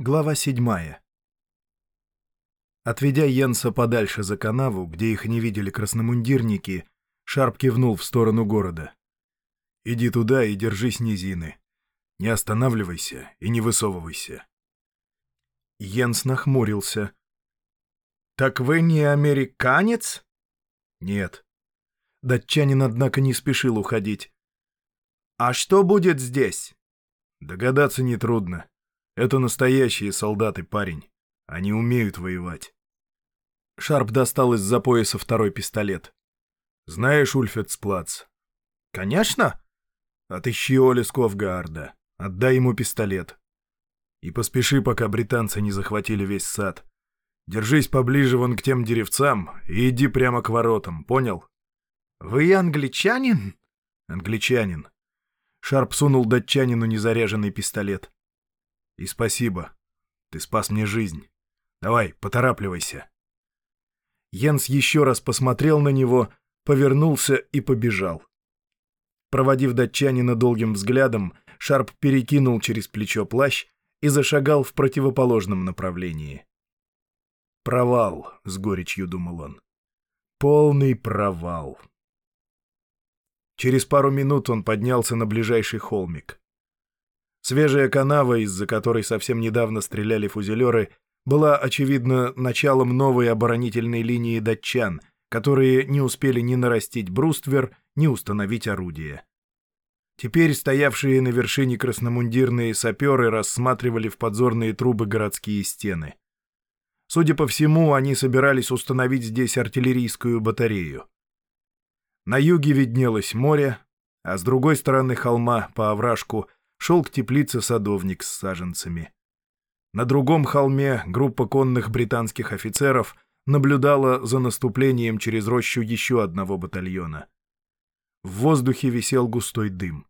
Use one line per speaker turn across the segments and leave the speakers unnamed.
Глава седьмая. Отведя Йенса подальше за канаву, где их не видели красномундирники, Шарп кивнул в сторону города. «Иди туда и держись низины. Не останавливайся и не высовывайся». Йенс нахмурился. «Так вы не американец?» «Нет». Датчанин, однако, не спешил уходить. «А что будет здесь?» «Догадаться нетрудно. Это настоящие солдаты, парень. Они умеют воевать. Шарп достал из-за пояса второй пистолет. «Знаешь Ульфецплац?» «Конечно!» «Отыщи Оли Сковгарда. Отдай ему пистолет. И поспеши, пока британцы не захватили весь сад. Держись поближе вон к тем деревцам и иди прямо к воротам, понял?» «Вы англичанин?» «Англичанин». Шарп сунул датчанину незаряженный пистолет. И спасибо. Ты спас мне жизнь. Давай, поторапливайся. Йенс еще раз посмотрел на него, повернулся и побежал. Проводив датчанина долгим взглядом, Шарп перекинул через плечо плащ и зашагал в противоположном направлении. «Провал», — с горечью думал он. «Полный провал». Через пару минут он поднялся на ближайший холмик. Свежая канава, из-за которой совсем недавно стреляли фузелеры, была, очевидно, началом новой оборонительной линии датчан, которые не успели ни нарастить бруствер, ни установить орудие. Теперь стоявшие на вершине красномундирные саперы рассматривали в подзорные трубы городские стены. Судя по всему, они собирались установить здесь артиллерийскую батарею. На юге виднелось море, а с другой стороны холма, по овражку, шел к теплице садовник с саженцами. На другом холме группа конных британских офицеров наблюдала за наступлением через рощу еще одного батальона. В воздухе висел густой дым.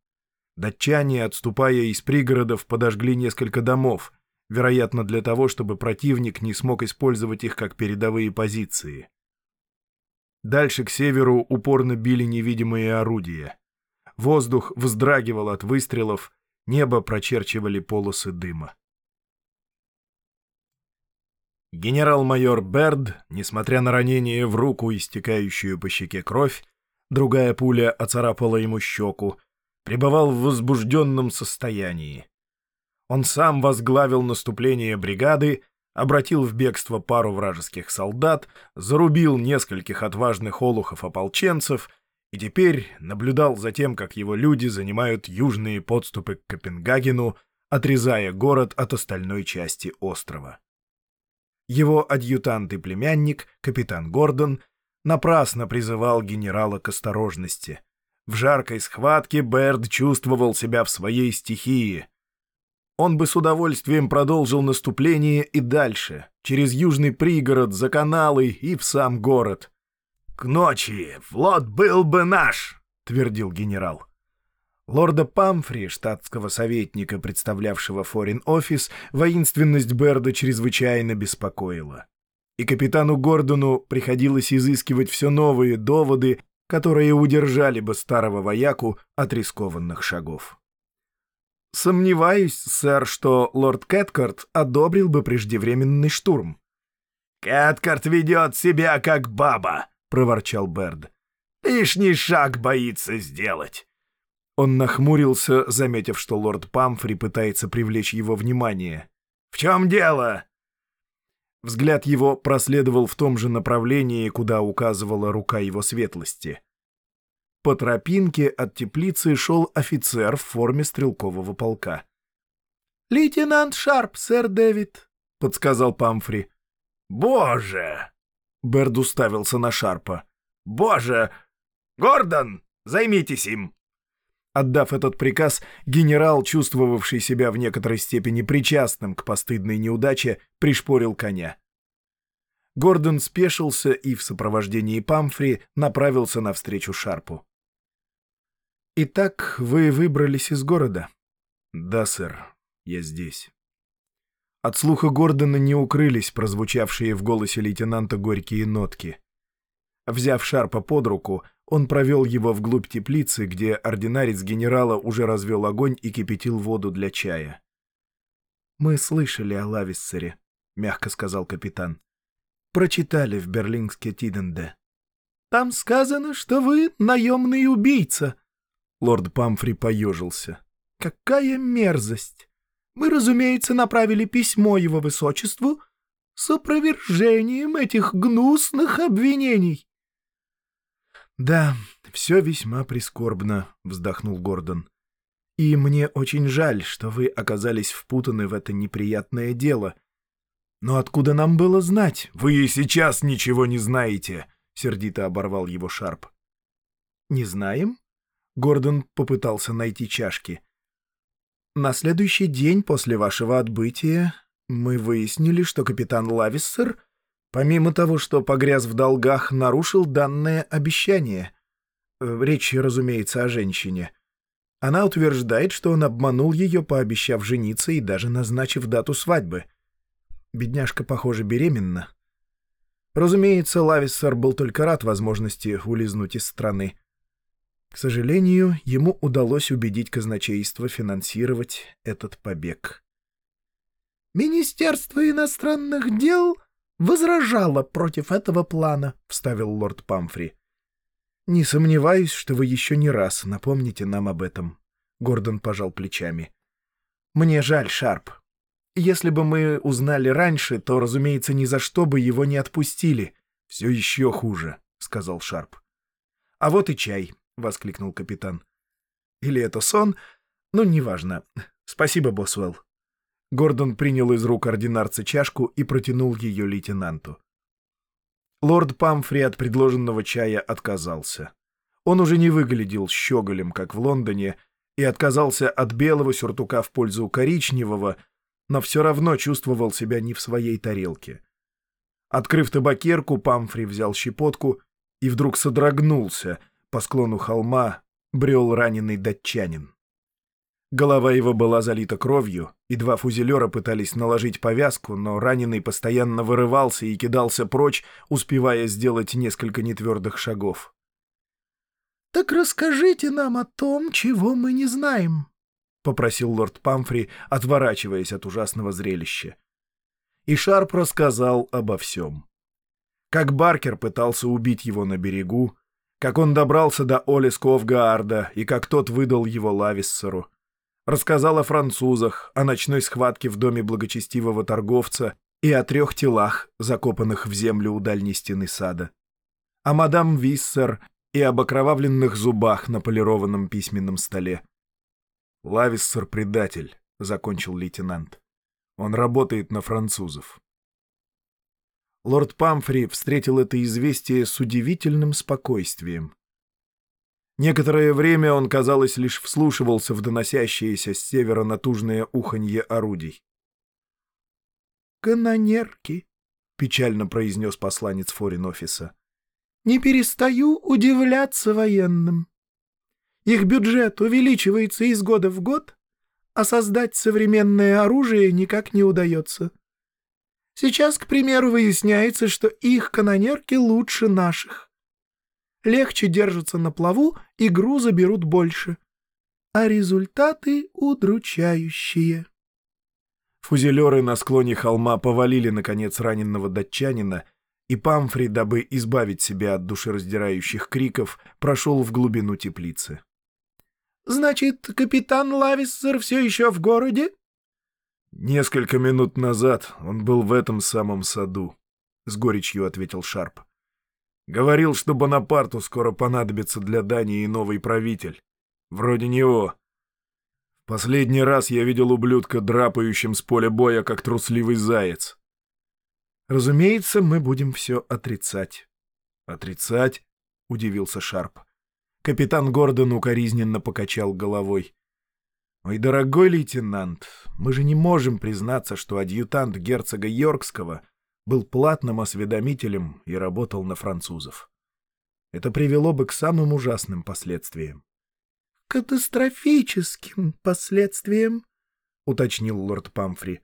Датчане, отступая из пригородов, подожгли несколько домов, вероятно, для того, чтобы противник не смог использовать их как передовые позиции. Дальше к северу упорно били невидимые орудия. Воздух вздрагивал от выстрелов, Небо прочерчивали полосы дыма. Генерал-майор Берд, несмотря на ранение в руку, истекающую по щеке кровь, другая пуля оцарапала ему щеку, пребывал в возбужденном состоянии. Он сам возглавил наступление бригады, обратил в бегство пару вражеских солдат, зарубил нескольких отважных олухов-ополченцев и теперь наблюдал за тем, как его люди занимают южные подступы к Копенгагену, отрезая город от остальной части острова. Его адъютант и племянник, капитан Гордон, напрасно призывал генерала к осторожности. В жаркой схватке Берд чувствовал себя в своей стихии. Он бы с удовольствием продолжил наступление и дальше, через южный пригород, за каналы и в сам город — «К ночи флот был бы наш!» — твердил генерал. Лорда Памфри, штатского советника, представлявшего форин-офис, воинственность Берда чрезвычайно беспокоила. И капитану Гордону приходилось изыскивать все новые доводы, которые удержали бы старого вояку от рискованных шагов. «Сомневаюсь, сэр, что лорд Кэткарт одобрил бы преждевременный штурм». «Кэткарт ведет себя как баба», — проворчал Берд. «Лишний шаг боится сделать». Он нахмурился, заметив, что лорд Памфри пытается привлечь его внимание. «В чем дело?» Взгляд его проследовал в том же направлении, куда указывала рука его светлости. По тропинке от теплицы шел офицер в форме стрелкового полка. «Лейтенант Шарп, сэр Дэвид», — подсказал Памфри. «Боже!» Берд уставился на Шарпа. «Боже! Гордон, займитесь им!» Отдав этот приказ, генерал, чувствовавший себя в некоторой степени причастным к постыдной неудаче, пришпорил коня. Гордон спешился и в сопровождении Памфри направился навстречу Шарпу. «Итак, вы выбрались из города?» «Да, сэр, я здесь». От слуха Гордона не укрылись прозвучавшие в голосе лейтенанта горькие нотки. Взяв Шарпа под руку, он провел его вглубь теплицы, где ординарец генерала уже развел огонь и кипятил воду для чая. «Мы слышали о Лависсере», — мягко сказал капитан. «Прочитали в Берлинске Тиденде». «Там сказано, что вы наемный убийца». Лорд Памфри поежился. «Какая мерзость! Мы, разумеется, направили письмо его высочеству с опровержением этих гнусных обвинений». «Да, все весьма прискорбно», — вздохнул Гордон. «И мне очень жаль, что вы оказались впутаны в это неприятное дело. Но откуда нам было знать? Вы и сейчас ничего не знаете», — сердито оборвал его Шарп. «Не знаем?» — Гордон попытался найти чашки. «На следующий день после вашего отбытия мы выяснили, что капитан Лависсер, помимо того, что погряз в долгах, нарушил данное обещание. Э, речь, разумеется, о женщине. Она утверждает, что он обманул ее, пообещав жениться и даже назначив дату свадьбы. Бедняжка, похоже, беременна. Разумеется, Лависсер был только рад возможности улизнуть из страны. К сожалению, ему удалось убедить казначейство финансировать этот побег. «Министерство иностранных дел возражало против этого плана», — вставил лорд Памфри. «Не сомневаюсь, что вы еще не раз напомните нам об этом», — Гордон пожал плечами. «Мне жаль, Шарп. Если бы мы узнали раньше, то, разумеется, ни за что бы его не отпустили. Все еще хуже», — сказал Шарп. «А вот и чай», — воскликнул капитан. «Или это сон? Ну, неважно. Спасибо, Босвелл». Гордон принял из рук ординарца чашку и протянул ее лейтенанту. Лорд Памфри от предложенного чая отказался. Он уже не выглядел щеголем, как в Лондоне, и отказался от белого сюртука в пользу коричневого, но все равно чувствовал себя не в своей тарелке. Открыв табакерку, Памфри взял щепотку и вдруг содрогнулся. По склону холма брел раненый датчанин. Голова его была залита кровью, и два фузелера пытались наложить повязку, но раненый постоянно вырывался и кидался прочь, успевая сделать несколько нетвердых шагов. «Так расскажите нам о том, чего мы не знаем», — попросил лорд Памфри, отворачиваясь от ужасного зрелища. И Шарп рассказал обо всем. Как Баркер пытался убить его на берегу, как он добрался до Оли Сковгаарда и как тот выдал его Лависсеру — рассказал о французах, о ночной схватке в доме благочестивого торговца и о трех телах, закопанных в землю у дальней стены сада. О мадам Виссер и об окровавленных зубах на полированном письменном столе. «Лависсер — предатель», — закончил лейтенант. «Он работает на французов». Лорд Памфри встретил это известие с удивительным спокойствием. Некоторое время он, казалось, лишь вслушивался в доносящееся с севера натужное уханье орудий. «Канонерки», — печально произнес посланец форин-офиса, — «не перестаю удивляться военным. Их бюджет увеличивается из года в год, а создать современное оружие никак не удается. Сейчас, к примеру, выясняется, что их канонерки лучше наших легче держатся на плаву и груза берут больше. А результаты удручающие. Фузелеры на склоне холма повалили, наконец, раненого датчанина, и Памфри, дабы избавить себя от душераздирающих криков, прошел в глубину теплицы. «Значит, капитан Лависсер все еще в городе?» «Несколько минут назад он был в этом самом саду», — с горечью ответил Шарп. Говорил, что Бонапарту скоро понадобится для Дании новый правитель. Вроде него. Последний раз я видел ублюдка, драпающим с поля боя, как трусливый заяц. Разумеется, мы будем все отрицать. Отрицать? — удивился Шарп. Капитан Гордон укоризненно покачал головой. «Мой дорогой лейтенант, мы же не можем признаться, что адъютант герцога Йоркского был платным осведомителем и работал на французов. Это привело бы к самым ужасным последствиям. — Катастрофическим последствиям, — уточнил лорд Памфри.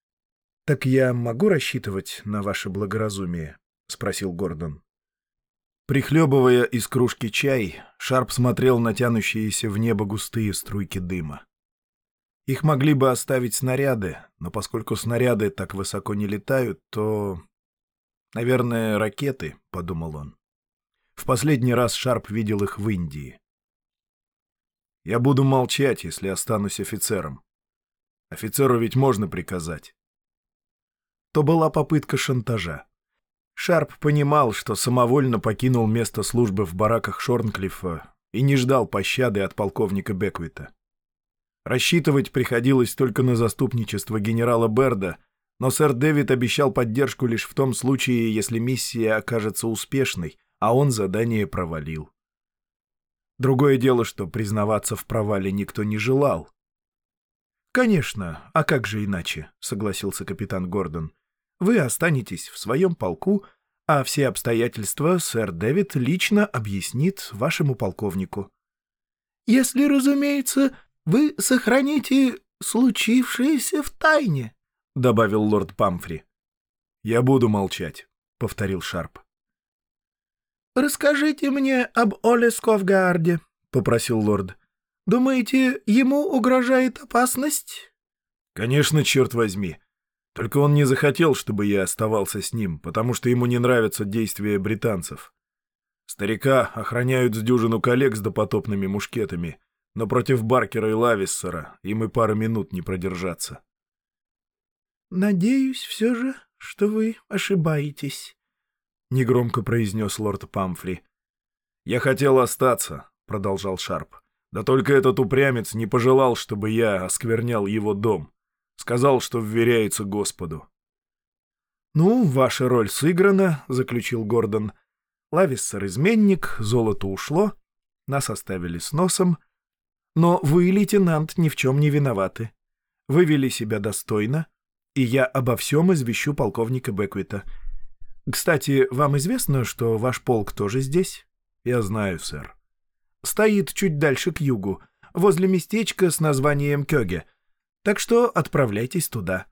— Так я могу рассчитывать на ваше благоразумие? — спросил Гордон. Прихлебывая из кружки чай, Шарп смотрел на тянущиеся в небо густые струйки дыма. Их могли бы оставить снаряды, но поскольку снаряды так высоко не летают, то... Наверное, ракеты, — подумал он. В последний раз Шарп видел их в Индии. Я буду молчать, если останусь офицером. Офицеру ведь можно приказать. То была попытка шантажа. Шарп понимал, что самовольно покинул место службы в бараках Шорнклиффа и не ждал пощады от полковника Беквита. Рассчитывать приходилось только на заступничество генерала Берда, но сэр Дэвид обещал поддержку лишь в том случае, если миссия окажется успешной, а он задание провалил. Другое дело, что признаваться в провале никто не желал. «Конечно, а как же иначе?» — согласился капитан Гордон. «Вы останетесь в своем полку, а все обстоятельства сэр Дэвид лично объяснит вашему полковнику». «Если, разумеется, вы сохраните случившееся в тайне», — добавил лорд Памфри. «Я буду молчать», — повторил Шарп. «Расскажите мне об Оле Сковгарде», — попросил лорд. «Думаете, ему угрожает опасность?» «Конечно, черт возьми. Только он не захотел, чтобы я оставался с ним, потому что ему не нравятся действия британцев. Старика охраняют с дюжину коллег с допотопными мушкетами, но против Баркера и Лависсера им и пары минут не продержаться».
«Надеюсь все же, что вы ошибаетесь», — негромко произнес лорд Памфри.
«Я хотел остаться», — продолжал Шарп. «Да только этот упрямец не пожелал, чтобы я осквернял его дом. Сказал, что вверяется Господу».
«Ну, ваша роль сыграна», — заключил Гордон. «Лависсер изменник, золото ушло, нас оставили с носом. Но вы, лейтенант, ни в чем не виноваты. Вы вели себя достойно, и я обо всем извещу полковника Беквита». Кстати, вам известно, что ваш полк тоже здесь?
Я знаю, сэр.
Стоит чуть дальше к югу, возле местечка с названием Кёге. Так что отправляйтесь туда.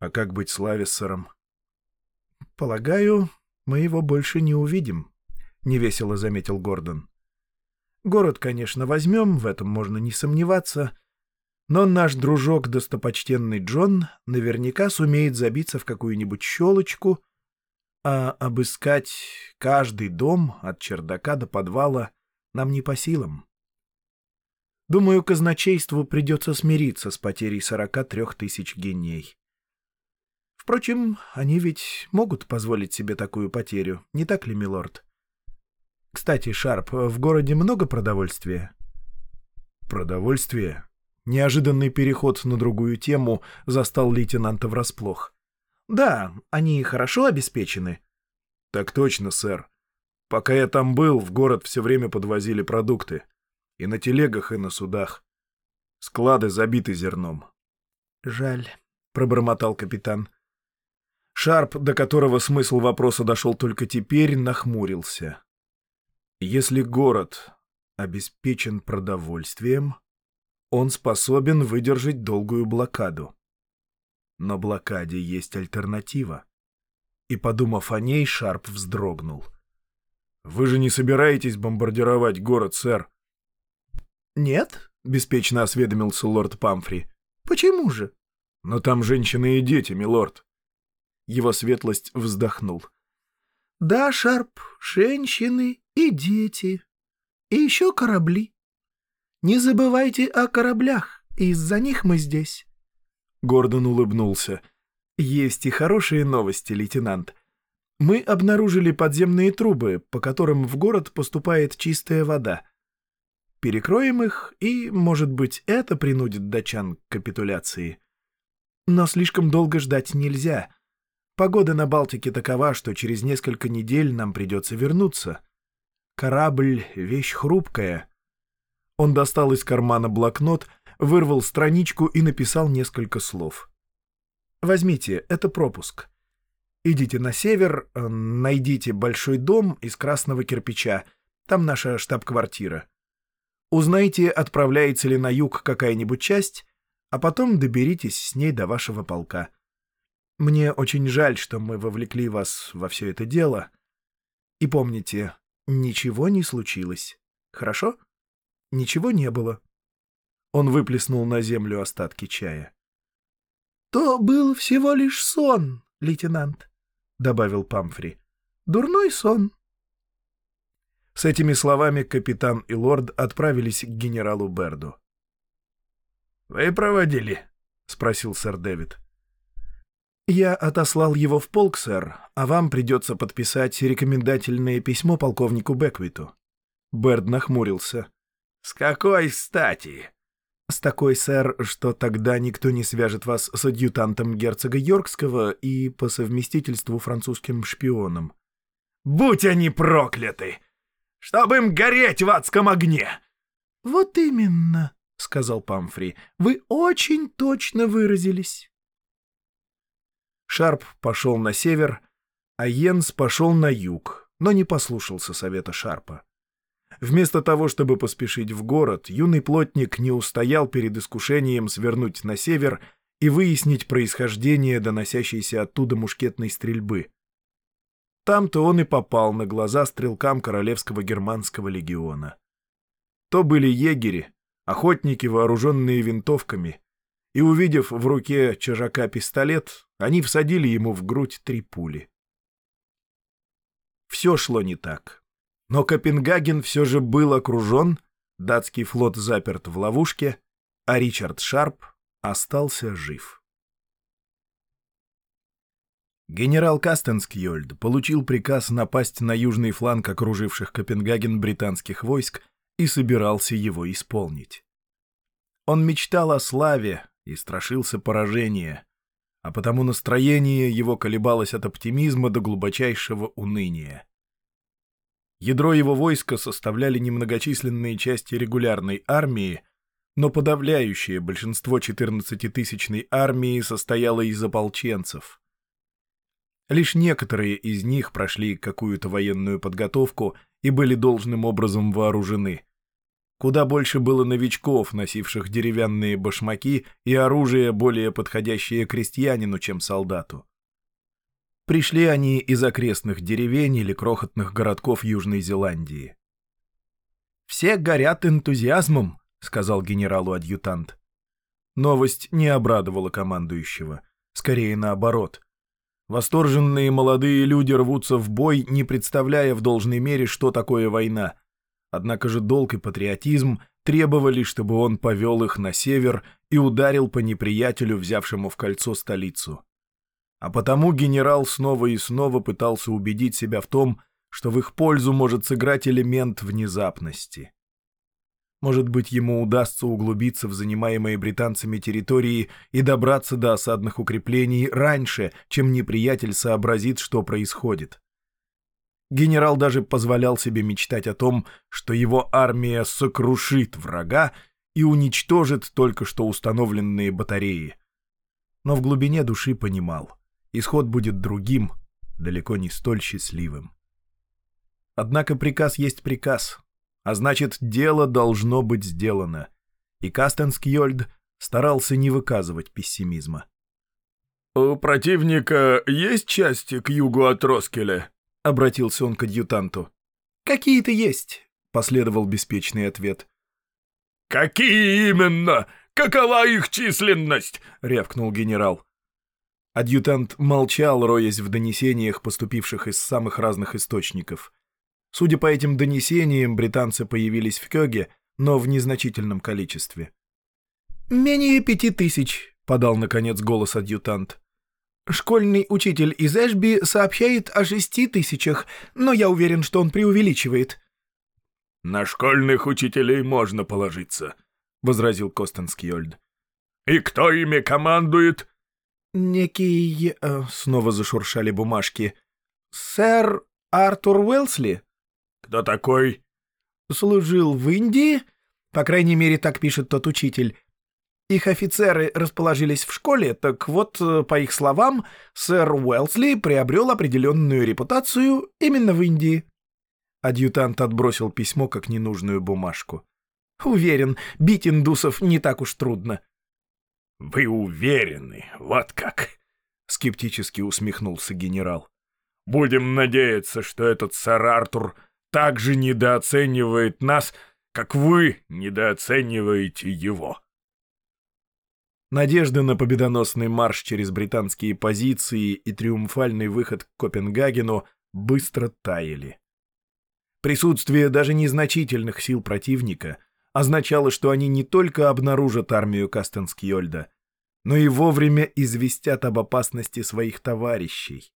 А как быть с Лависсером?
Полагаю, мы его больше не увидим, — невесело заметил Гордон. Город, конечно, возьмем, в этом можно не сомневаться, но наш дружок, достопочтенный Джон, наверняка сумеет забиться в какую-нибудь щелочку — а обыскать каждый дом от чердака до подвала нам не по силам. Думаю, казначейству придется смириться с потерей 43 тысяч геней. Впрочем, они ведь могут позволить себе такую потерю, не так ли, милорд? Кстати, Шарп, в городе много продовольствия?
Продовольствие?
Неожиданный переход на другую тему застал лейтенанта врасплох. Да, они хорошо обеспечены.
Так точно, сэр. Пока я там был, в город все время подвозили продукты. И на телегах, и на судах. Склады забиты зерном.
Жаль, пробормотал капитан.
Шарп, до которого смысл вопроса дошел только теперь, нахмурился. Если город обеспечен продовольствием, он способен выдержать долгую блокаду. Но блокаде есть альтернатива. И, подумав о ней, Шарп вздрогнул. «Вы же не собираетесь бомбардировать город, сэр?»
«Нет», — беспечно осведомился лорд Памфри. «Почему же?»
«Но там женщины и дети, милорд».
Его светлость вздохнул. «Да, Шарп, женщины и дети. И еще корабли. Не забывайте о кораблях, из-за них мы здесь».
Гордон улыбнулся.
«Есть и хорошие новости, лейтенант. Мы обнаружили подземные трубы, по которым в город поступает чистая вода. Перекроем их, и, может быть, это принудит датчан к капитуляции. Но слишком долго ждать нельзя. Погода на Балтике такова, что через несколько недель нам придется вернуться. Корабль — вещь хрупкая». Он достал из кармана блокнот — вырвал страничку и написал несколько слов. «Возьмите, это пропуск. Идите на север, э, найдите большой дом из красного кирпича. Там наша штаб-квартира. Узнайте, отправляется ли на юг какая-нибудь часть, а потом доберитесь с ней до вашего полка. Мне очень жаль, что мы вовлекли вас во все это дело. И помните, ничего не случилось. Хорошо? Ничего не было. Он выплеснул на землю остатки чая. «То был всего лишь сон, лейтенант», — добавил Памфри. «Дурной сон». С этими словами капитан и лорд отправились к генералу Берду.
«Вы проводили?»
— спросил сэр Дэвид. «Я отослал его в полк, сэр, а вам придется подписать рекомендательное письмо полковнику Беквиту». Берд нахмурился.
«С какой стати?»
«С такой, сэр, что тогда никто не свяжет вас с адъютантом герцога Йоркского и по совместительству французским шпионом».
«Будь они прокляты! Чтобы им гореть в адском огне!»
«Вот именно», — сказал Памфри, — «вы очень точно выразились». Шарп пошел на север, а Йенс пошел на юг, но не послушался совета Шарпа. Вместо того, чтобы поспешить в город, юный плотник не устоял перед искушением свернуть на север и выяснить происхождение доносящейся оттуда мушкетной стрельбы. Там-то он и попал на глаза стрелкам Королевского германского легиона. То были егери, охотники, вооруженные винтовками, и, увидев в руке чужака пистолет, они всадили ему в грудь три пули. Все шло не так. Но Копенгаген все же был окружен, датский флот заперт в ловушке, а Ричард Шарп остался жив. Генерал Кастенскьольд получил приказ напасть на южный фланг окруживших Копенгаген британских войск и собирался его исполнить. Он мечтал о славе и страшился поражения, а потому настроение его колебалось от оптимизма до глубочайшего уныния. Ядро его войска составляли немногочисленные части регулярной армии, но подавляющее большинство 14-тысячной армии состояло из ополченцев. Лишь некоторые из них прошли какую-то военную подготовку и были должным образом вооружены. Куда больше было новичков, носивших деревянные башмаки и оружие, более подходящее крестьянину, чем солдату. Пришли они из окрестных деревень или крохотных городков Южной Зеландии. «Все горят энтузиазмом», — сказал генералу-адъютант. Новость не обрадовала командующего. Скорее наоборот. Восторженные молодые люди рвутся в бой, не представляя в должной мере, что такое война. Однако же долг и патриотизм требовали, чтобы он повел их на север и ударил по неприятелю, взявшему в кольцо столицу. А потому генерал снова и снова пытался убедить себя в том, что в их пользу может сыграть элемент внезапности. Может быть, ему удастся углубиться в занимаемые британцами территории и добраться до осадных укреплений раньше, чем неприятель сообразит, что происходит. Генерал даже позволял себе мечтать о том, что его армия сокрушит врага и уничтожит только что установленные батареи. Но в глубине души понимал — исход будет другим, далеко не столь счастливым. Однако приказ есть приказ, а значит, дело должно быть сделано, и Кастенскьольд старался не выказывать пессимизма.
«У противника есть части к югу от Роскеля?» — обратился он к адъютанту.
«Какие-то есть», — последовал беспечный ответ.
«Какие именно? Какова их численность?» — рявкнул генерал.
Адъютант молчал, роясь в донесениях, поступивших из самых разных источников. Судя по этим донесениям, британцы появились в Кёге, но в незначительном количестве. «Менее пяти тысяч», — подал, наконец, голос адъютант. «Школьный учитель из Эшби сообщает о шести тысячах, но я уверен, что он преувеличивает».
«На школьных учителей можно положиться», — возразил Костенскьольд. «И кто ими командует?»
«Некий...» э, — снова зашуршали бумажки. «Сэр Артур Уэлсли?»
«Кто такой?»
«Служил в Индии. По крайней мере, так пишет тот учитель. Их офицеры расположились в школе, так вот, э, по их словам, сэр Уэлсли приобрел определенную репутацию именно в Индии». Адъютант отбросил письмо как ненужную бумажку. «Уверен, бить индусов не так уж трудно».
«Вы уверены, вот как!»
— скептически усмехнулся генерал.
«Будем надеяться, что этот сэр Артур так же недооценивает нас, как вы недооцениваете его».
Надежды на победоносный марш через британские позиции и триумфальный выход к Копенгагену быстро таяли. Присутствие даже незначительных сил противника означало, что они не только обнаружат армию Кастенскьольда, но и вовремя известят об опасности своих товарищей.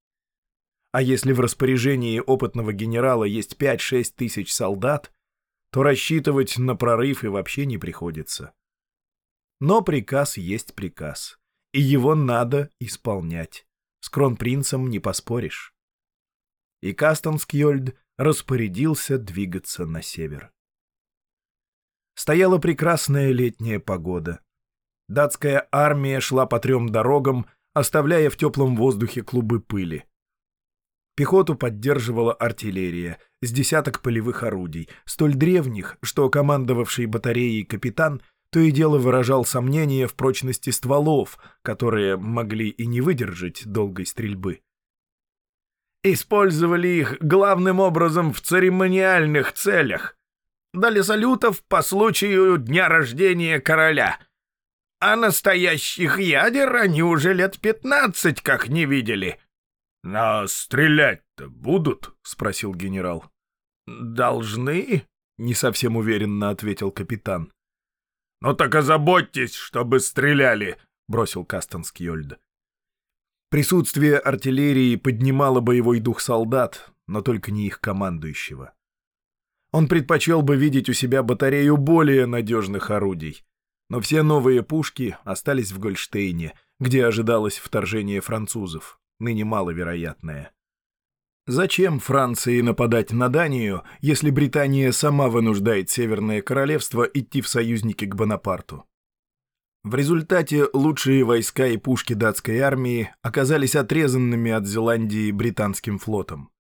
А если в распоряжении опытного генерала есть 5-6 тысяч солдат, то рассчитывать на прорыв и вообще не приходится. Но приказ есть приказ, и его надо исполнять. С кронпринцем не поспоришь. И Кастонскьольд распорядился двигаться на север. Стояла прекрасная летняя погода. Датская армия шла по трем дорогам, оставляя в теплом воздухе клубы пыли. Пехоту поддерживала артиллерия с десяток полевых орудий, столь древних, что командовавший батареей капитан то и дело выражал сомнения в прочности стволов, которые могли и не выдержать долгой стрельбы. Использовали их главным образом в церемониальных целях. Дали салютов по случаю дня рождения короля. А настоящих ядер они уже лет пятнадцать как не видели. — Но стрелять-то будут? — спросил генерал. — Должны, — не совсем уверенно ответил капитан. «Ну так озаботьтесь, чтобы стреляли!» — бросил Кастенскьольд. Присутствие артиллерии поднимало боевой дух солдат, но только не их командующего. Он предпочел бы видеть у себя батарею более надежных орудий, но все новые пушки остались в Гольштейне, где ожидалось вторжение французов, ныне маловероятное. Зачем Франции нападать на Данию, если Британия сама вынуждает Северное Королевство идти в союзники к Бонапарту? В результате лучшие войска и пушки датской армии оказались отрезанными от Зеландии британским флотом.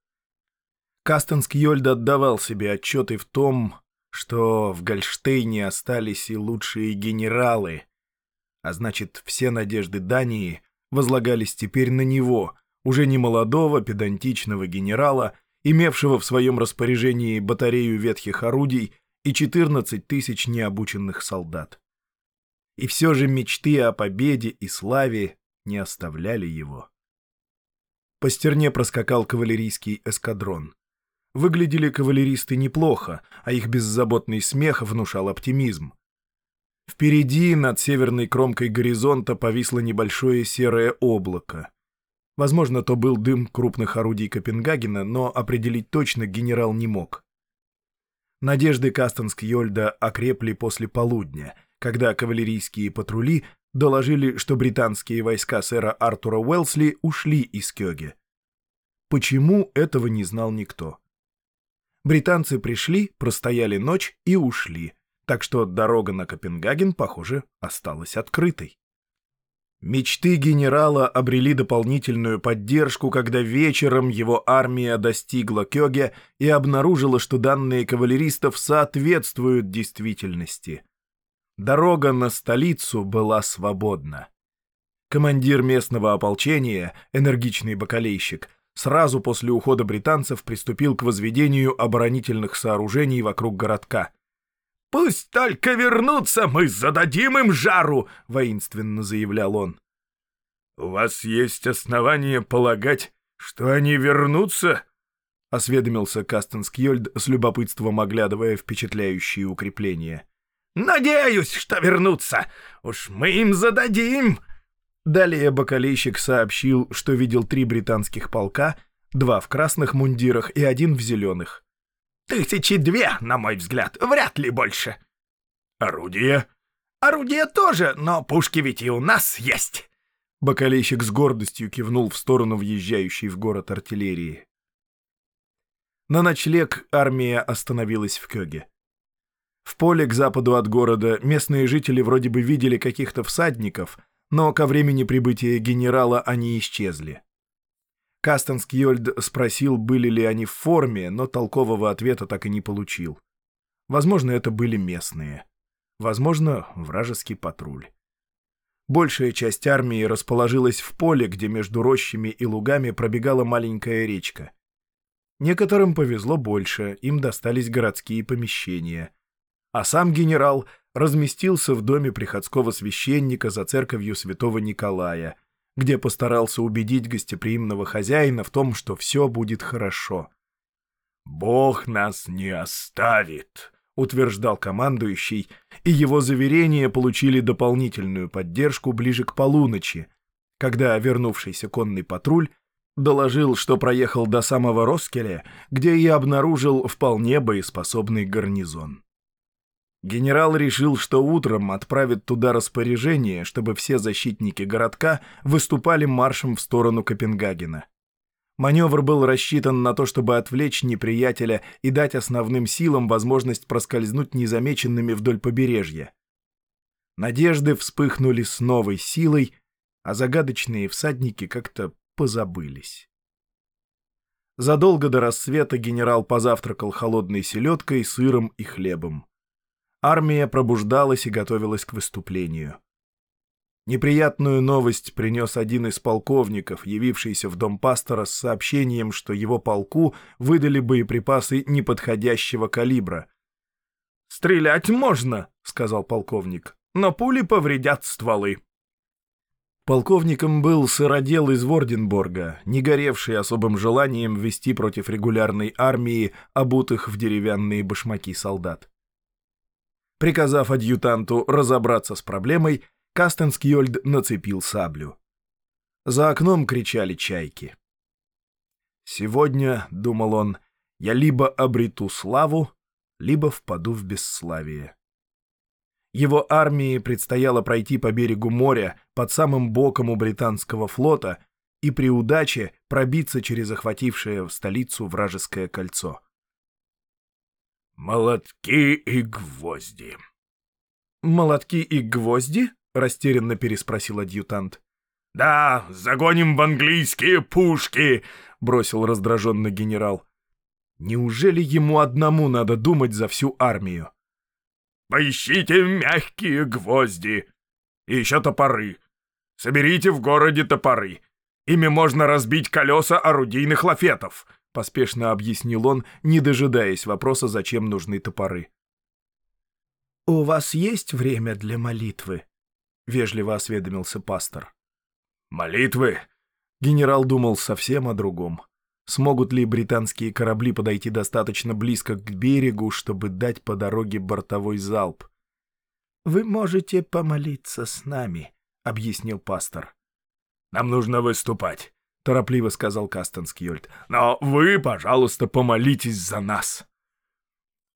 Кастенскьольд отдавал себе отчеты в том, что в Гольштейне остались и лучшие генералы, а значит, все надежды Дании возлагались теперь на него, уже не молодого педантичного генерала, имевшего в своем распоряжении батарею ветхих орудий и 14 тысяч необученных солдат. И все же мечты о победе и славе не оставляли его. По стерне проскакал кавалерийский эскадрон. Выглядели кавалеристы неплохо, а их беззаботный смех внушал оптимизм. Впереди, над северной кромкой горизонта, повисло небольшое серое облако. Возможно, то был дым крупных орудий Копенгагена, но определить точно генерал не мог. Надежды Кастенск-Йольда окрепли после полудня, когда кавалерийские патрули доложили, что британские войска сэра Артура Уэлсли ушли из Кёге. Почему, этого не знал никто. Британцы пришли, простояли ночь и ушли, так что дорога на Копенгаген, похоже, осталась открытой. Мечты генерала обрели дополнительную поддержку, когда вечером его армия достигла Кёге и обнаружила, что данные кавалеристов соответствуют действительности. Дорога на столицу была свободна. Командир местного ополчения, энергичный бакалейщик, сразу после ухода британцев приступил к возведению оборонительных сооружений вокруг городка. «Пусть только вернутся, мы зададим им жару!» — воинственно заявлял он. «У вас есть основания полагать, что они вернутся?» — осведомился Кастенскьольд с любопытством оглядывая впечатляющие укрепления. «Надеюсь, что вернутся! Уж мы им зададим!» Далее бокалейщик сообщил, что видел три британских полка, два в красных мундирах и один в зеленых. Тысячи две, на мой взгляд, вряд ли больше. Орудия? Орудия тоже, но пушки ведь и у нас есть. Бокалейщик с гордостью кивнул в сторону въезжающей в город артиллерии. На ночлег армия остановилась в Кёге. В поле к западу от города местные жители вроде бы видели каких-то всадников, но ко времени прибытия генерала они исчезли. Кастенскьольд спросил, были ли они в форме, но толкового ответа так и не получил. Возможно, это были местные. Возможно, вражеский патруль. Большая часть армии расположилась в поле, где между рощами и лугами пробегала маленькая речка. Некоторым повезло больше, им достались городские помещения. а сам генерал разместился в доме приходского священника за церковью святого Николая, где постарался убедить гостеприимного хозяина в том, что все будет хорошо.
«Бог нас не оставит», — утверждал командующий, и его заверения получили дополнительную поддержку ближе к полуночи, когда вернувшийся конный патруль доложил, что проехал до самого Роскеля, где и обнаружил вполне боеспособный гарнизон. Генерал решил, что утром отправит туда распоряжение, чтобы все защитники городка выступали маршем в сторону Копенгагена. Маневр был рассчитан на то, чтобы отвлечь неприятеля и дать основным силам возможность проскользнуть незамеченными вдоль побережья. Надежды вспыхнули с новой силой, а загадочные всадники как-то позабылись. Задолго до рассвета генерал позавтракал холодной селедкой, сыром и хлебом. Армия пробуждалась и готовилась к выступлению. Неприятную новость принес один из полковников, явившийся в дом пастора с сообщением, что его полку выдали боеприпасы неподходящего калибра. «Стрелять можно», — сказал полковник, — «но пули повредят стволы». Полковником был сыродел из Ворденборга, не горевший особым желанием вести против регулярной армии, обутых в деревянные башмаки солдат. Приказав адъютанту разобраться с проблемой, Кастенскьольд нацепил саблю. За окном кричали чайки. «Сегодня, — думал он, — я либо обрету славу, либо впаду в бесславие». Его армии предстояло пройти по берегу моря под самым боком у британского флота и при удаче пробиться через охватившее столицу вражеское кольцо. «Молотки и гвозди».
«Молотки и гвозди?» — растерянно переспросил адъютант.
«Да, загоним в английские пушки!»
— бросил раздраженно генерал. «Неужели ему одному надо думать за всю армию?»
Поищите мягкие гвозди. И еще топоры. Соберите в городе топоры. Ими можно разбить колеса орудийных лафетов», — поспешно объяснил он, не дожидаясь вопроса, зачем нужны топоры.
«У вас есть время для молитвы?» — вежливо осведомился пастор.
«Молитвы?»
Генерал думал совсем о другом. Смогут ли британские корабли подойти достаточно близко к берегу, чтобы дать по дороге бортовой залп? «Вы можете помолиться с нами», — объяснил пастор.
«Нам нужно выступать», — торопливо сказал Кастенскьольд. «Но вы, пожалуйста, помолитесь за нас».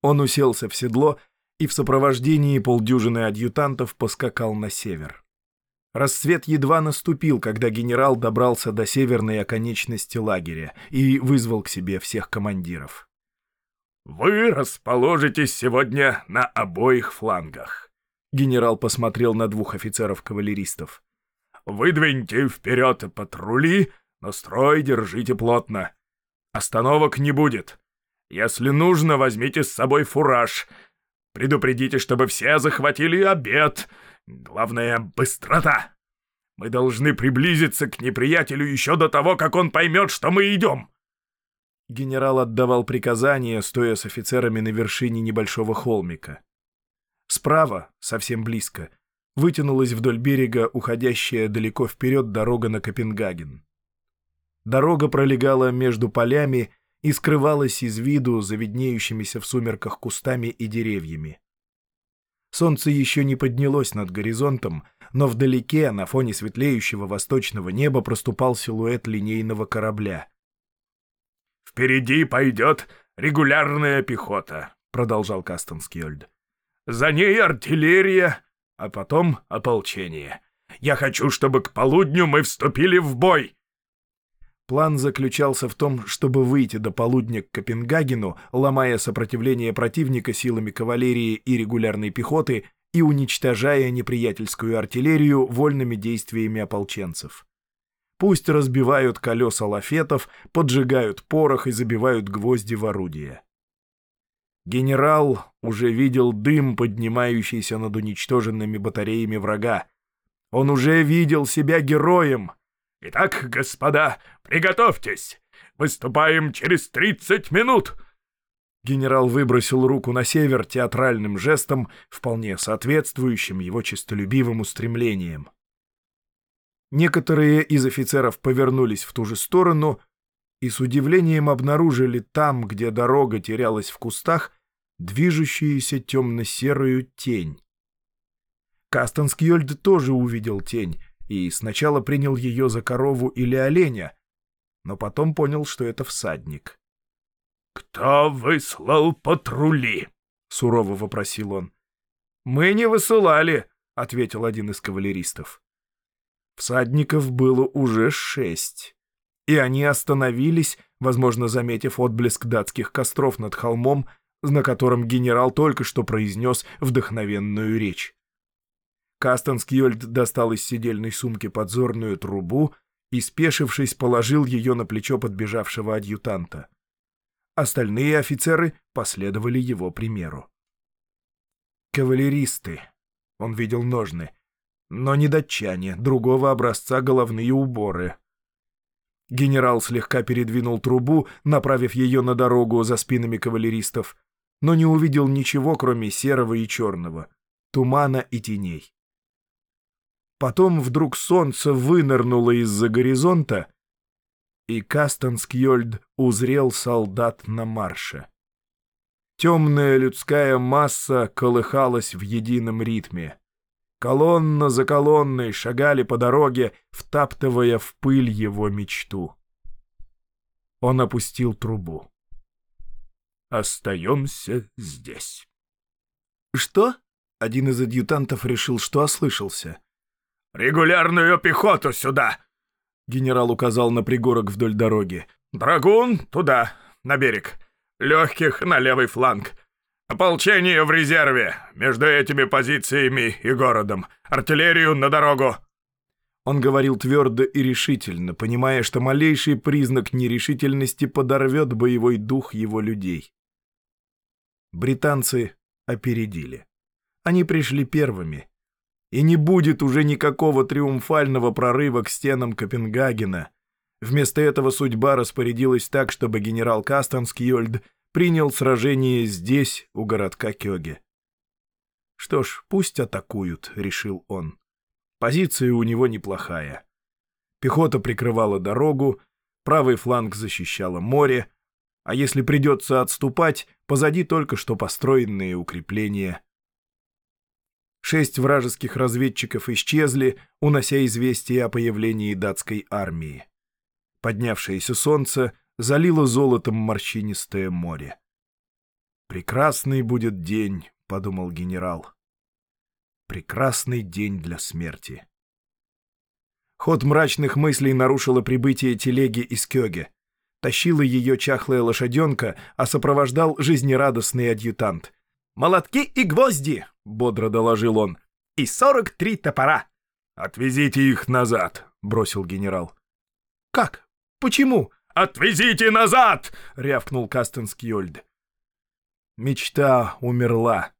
Он уселся в седло и в сопровождении полдюжины адъютантов поскакал на север. Рассвет едва наступил, когда генерал добрался до северной оконечности лагеря и вызвал к себе всех командиров.
«Вы расположитесь сегодня на обоих флангах», — генерал посмотрел на двух офицеров-кавалеристов. «Выдвиньте вперед патрули, но строй держите плотно. Остановок не будет. Если нужно, возьмите с собой фураж. Предупредите, чтобы все захватили обед». Главное — быстрота. Мы должны приблизиться к неприятелю еще до того, как он поймет, что мы идем.
Генерал отдавал приказания, стоя с офицерами на вершине небольшого холмика. Справа, совсем близко, вытянулась вдоль берега уходящая далеко вперед дорога на Копенгаген. Дорога пролегала между полями и скрывалась из виду за виднеющимися в сумерках кустами и деревьями. Солнце еще не поднялось над горизонтом, но вдалеке, на фоне светлеющего восточного неба, проступал силуэт линейного корабля.
«Впереди пойдет регулярная пехота», — продолжал Кастенскьольд. «За ней артиллерия, а потом ополчение. Я хочу, чтобы к полудню мы вступили в бой.
План заключался в том, чтобы выйти до полудня к Копенгагену, ломая сопротивление противника силами кавалерии и регулярной пехоты и уничтожая неприятельскую артиллерию вольными действиями ополченцев. Пусть разбивают колеса лафетов, поджигают порох и забивают гвозди в орудия. Генерал уже видел дым, поднимающийся над уничтоженными батареями врага. Он уже видел себя героем —
«Итак, господа, приготовьтесь! Выступаем через тридцать минут!»
Генерал выбросил руку на север театральным жестом, вполне соответствующим его честолюбивым устремлениям. Некоторые из офицеров повернулись в ту же сторону и с удивлением обнаружили там, где дорога терялась в кустах, движущуюся темно-серую тень. Кастенскьольд тоже увидел тень и сначала принял ее за корову или оленя, но потом понял, что это всадник.
«Кто выслал патрули?» — сурово вопросил он.
«Мы не высылали», — ответил один из кавалеристов. Всадников было уже шесть, и они остановились, возможно, заметив отблеск датских костров над холмом, на котором генерал только что произнес вдохновенную речь. Кастенскьольд достал из сидельной сумки подзорную трубу и, спешившись, положил ее на плечо подбежавшего адъютанта. Остальные офицеры последовали его примеру. Кавалеристы. Он видел ножны. Но не датчане, другого образца головные уборы. Генерал слегка передвинул трубу, направив ее на дорогу за спинами кавалеристов, но не увидел ничего, кроме серого и черного, тумана и теней. Потом вдруг солнце вынырнуло из-за горизонта, и Кастанскьольд узрел солдат на марше. Темная людская масса колыхалась в едином ритме. Колонна за колонной шагали по дороге, втаптывая в пыль его мечту. Он опустил трубу.
«Остаемся здесь».
«Что?» — один из адъютантов решил, что ослышался.
«Регулярную пехоту сюда!»
Генерал указал на пригорок вдоль дороги.
«Драгун туда, на берег. Легких на левый фланг. Ополчение в резерве, между этими позициями и городом. Артиллерию на дорогу!»
Он говорил твердо и решительно, понимая, что малейший признак нерешительности подорвет боевой дух его людей. Британцы опередили. Они пришли первыми, и не будет уже никакого триумфального прорыва к стенам Копенгагена. Вместо этого судьба распорядилась так, чтобы генерал Кастанскьольд принял сражение здесь, у городка Кёге. «Что ж, пусть атакуют», — решил он. Позиция у него неплохая. Пехота прикрывала дорогу, правый фланг защищала море, а если придется отступать, позади только что построенные укрепления — Шесть вражеских разведчиков исчезли, унося известие о появлении датской армии. Поднявшееся солнце залило золотом морщинистое море. «Прекрасный будет день», — подумал генерал. «Прекрасный день для смерти». Ход мрачных мыслей нарушило прибытие телеги из Кёге. Тащила ее чахлая лошаденка, а сопровождал жизнерадостный адъютант. «Молотки и гвозди!» — бодро доложил он. «И сорок три топора!»
«Отвезите их назад!» — бросил генерал.
«Как? Почему?»
«Отвезите назад!»
— рявкнул Кастенскьольд. Мечта умерла.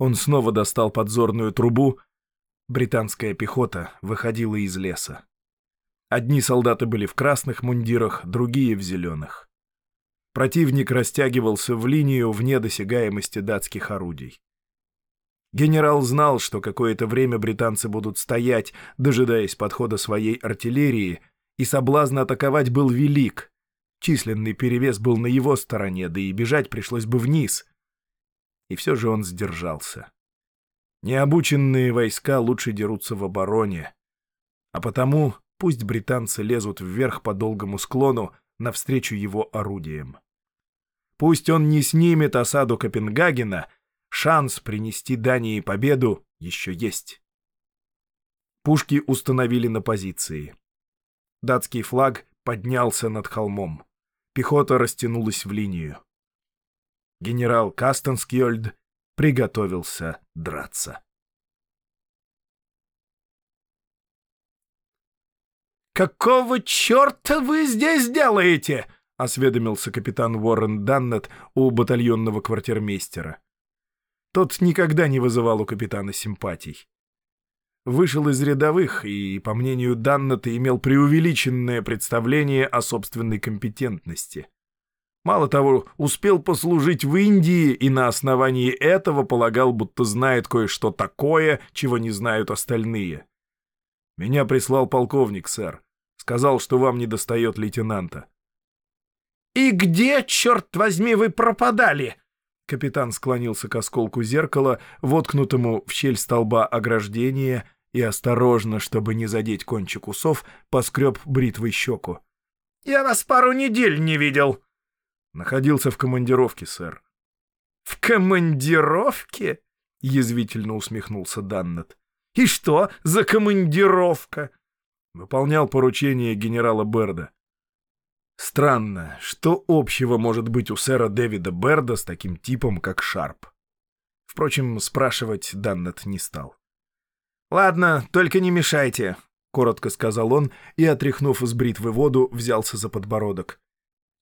Он снова достал подзорную трубу. Британская пехота выходила из леса. Одни солдаты были в красных мундирах, другие — в зеленых. Противник растягивался в линию вне досягаемости датских орудий. Генерал знал, что какое-то время британцы будут стоять, дожидаясь подхода своей артиллерии, и соблазн атаковать был велик. Численный перевес был на его стороне, да и бежать пришлось бы вниз. И все же он сдержался. Необученные войска лучше дерутся в обороне. А потому пусть британцы лезут вверх по долгому склону навстречу его орудиям. Пусть он не снимет осаду Копенгагена, шанс принести Дании победу еще есть. Пушки установили на позиции. Датский флаг поднялся над холмом. Пехота растянулась в линию. Генерал Кастенскьольд приготовился драться.
«Какого черта вы здесь делаете?»
— осведомился капитан Уоррен Даннет у батальонного квартирмейстера. Тот никогда не вызывал у капитана симпатий. Вышел из рядовых и, по мнению Даннета, имел преувеличенное представление о собственной компетентности. Мало того, успел послужить в Индии и на основании этого полагал, будто знает кое-что такое, чего не знают остальные. Меня прислал полковник, сэр. Сказал, что вам не достает лейтенанта.
«И где, черт возьми, вы пропадали?»
Капитан склонился к осколку зеркала, воткнутому в щель столба ограждения, и осторожно, чтобы не задеть кончик усов, поскреб бритвой щеку.
«Я вас пару недель не видел».
«Находился в командировке, сэр».
«В командировке?»
— язвительно усмехнулся Даннет.
«И что за командировка?»
Выполнял поручение генерала Берда. Странно, что общего может быть у сэра Дэвида Берда с таким типом, как Шарп? Впрочем, спрашивать Даннет не стал.
«Ладно, только не мешайте», —
коротко сказал он и, отряхнув из бритвы воду, взялся за подбородок.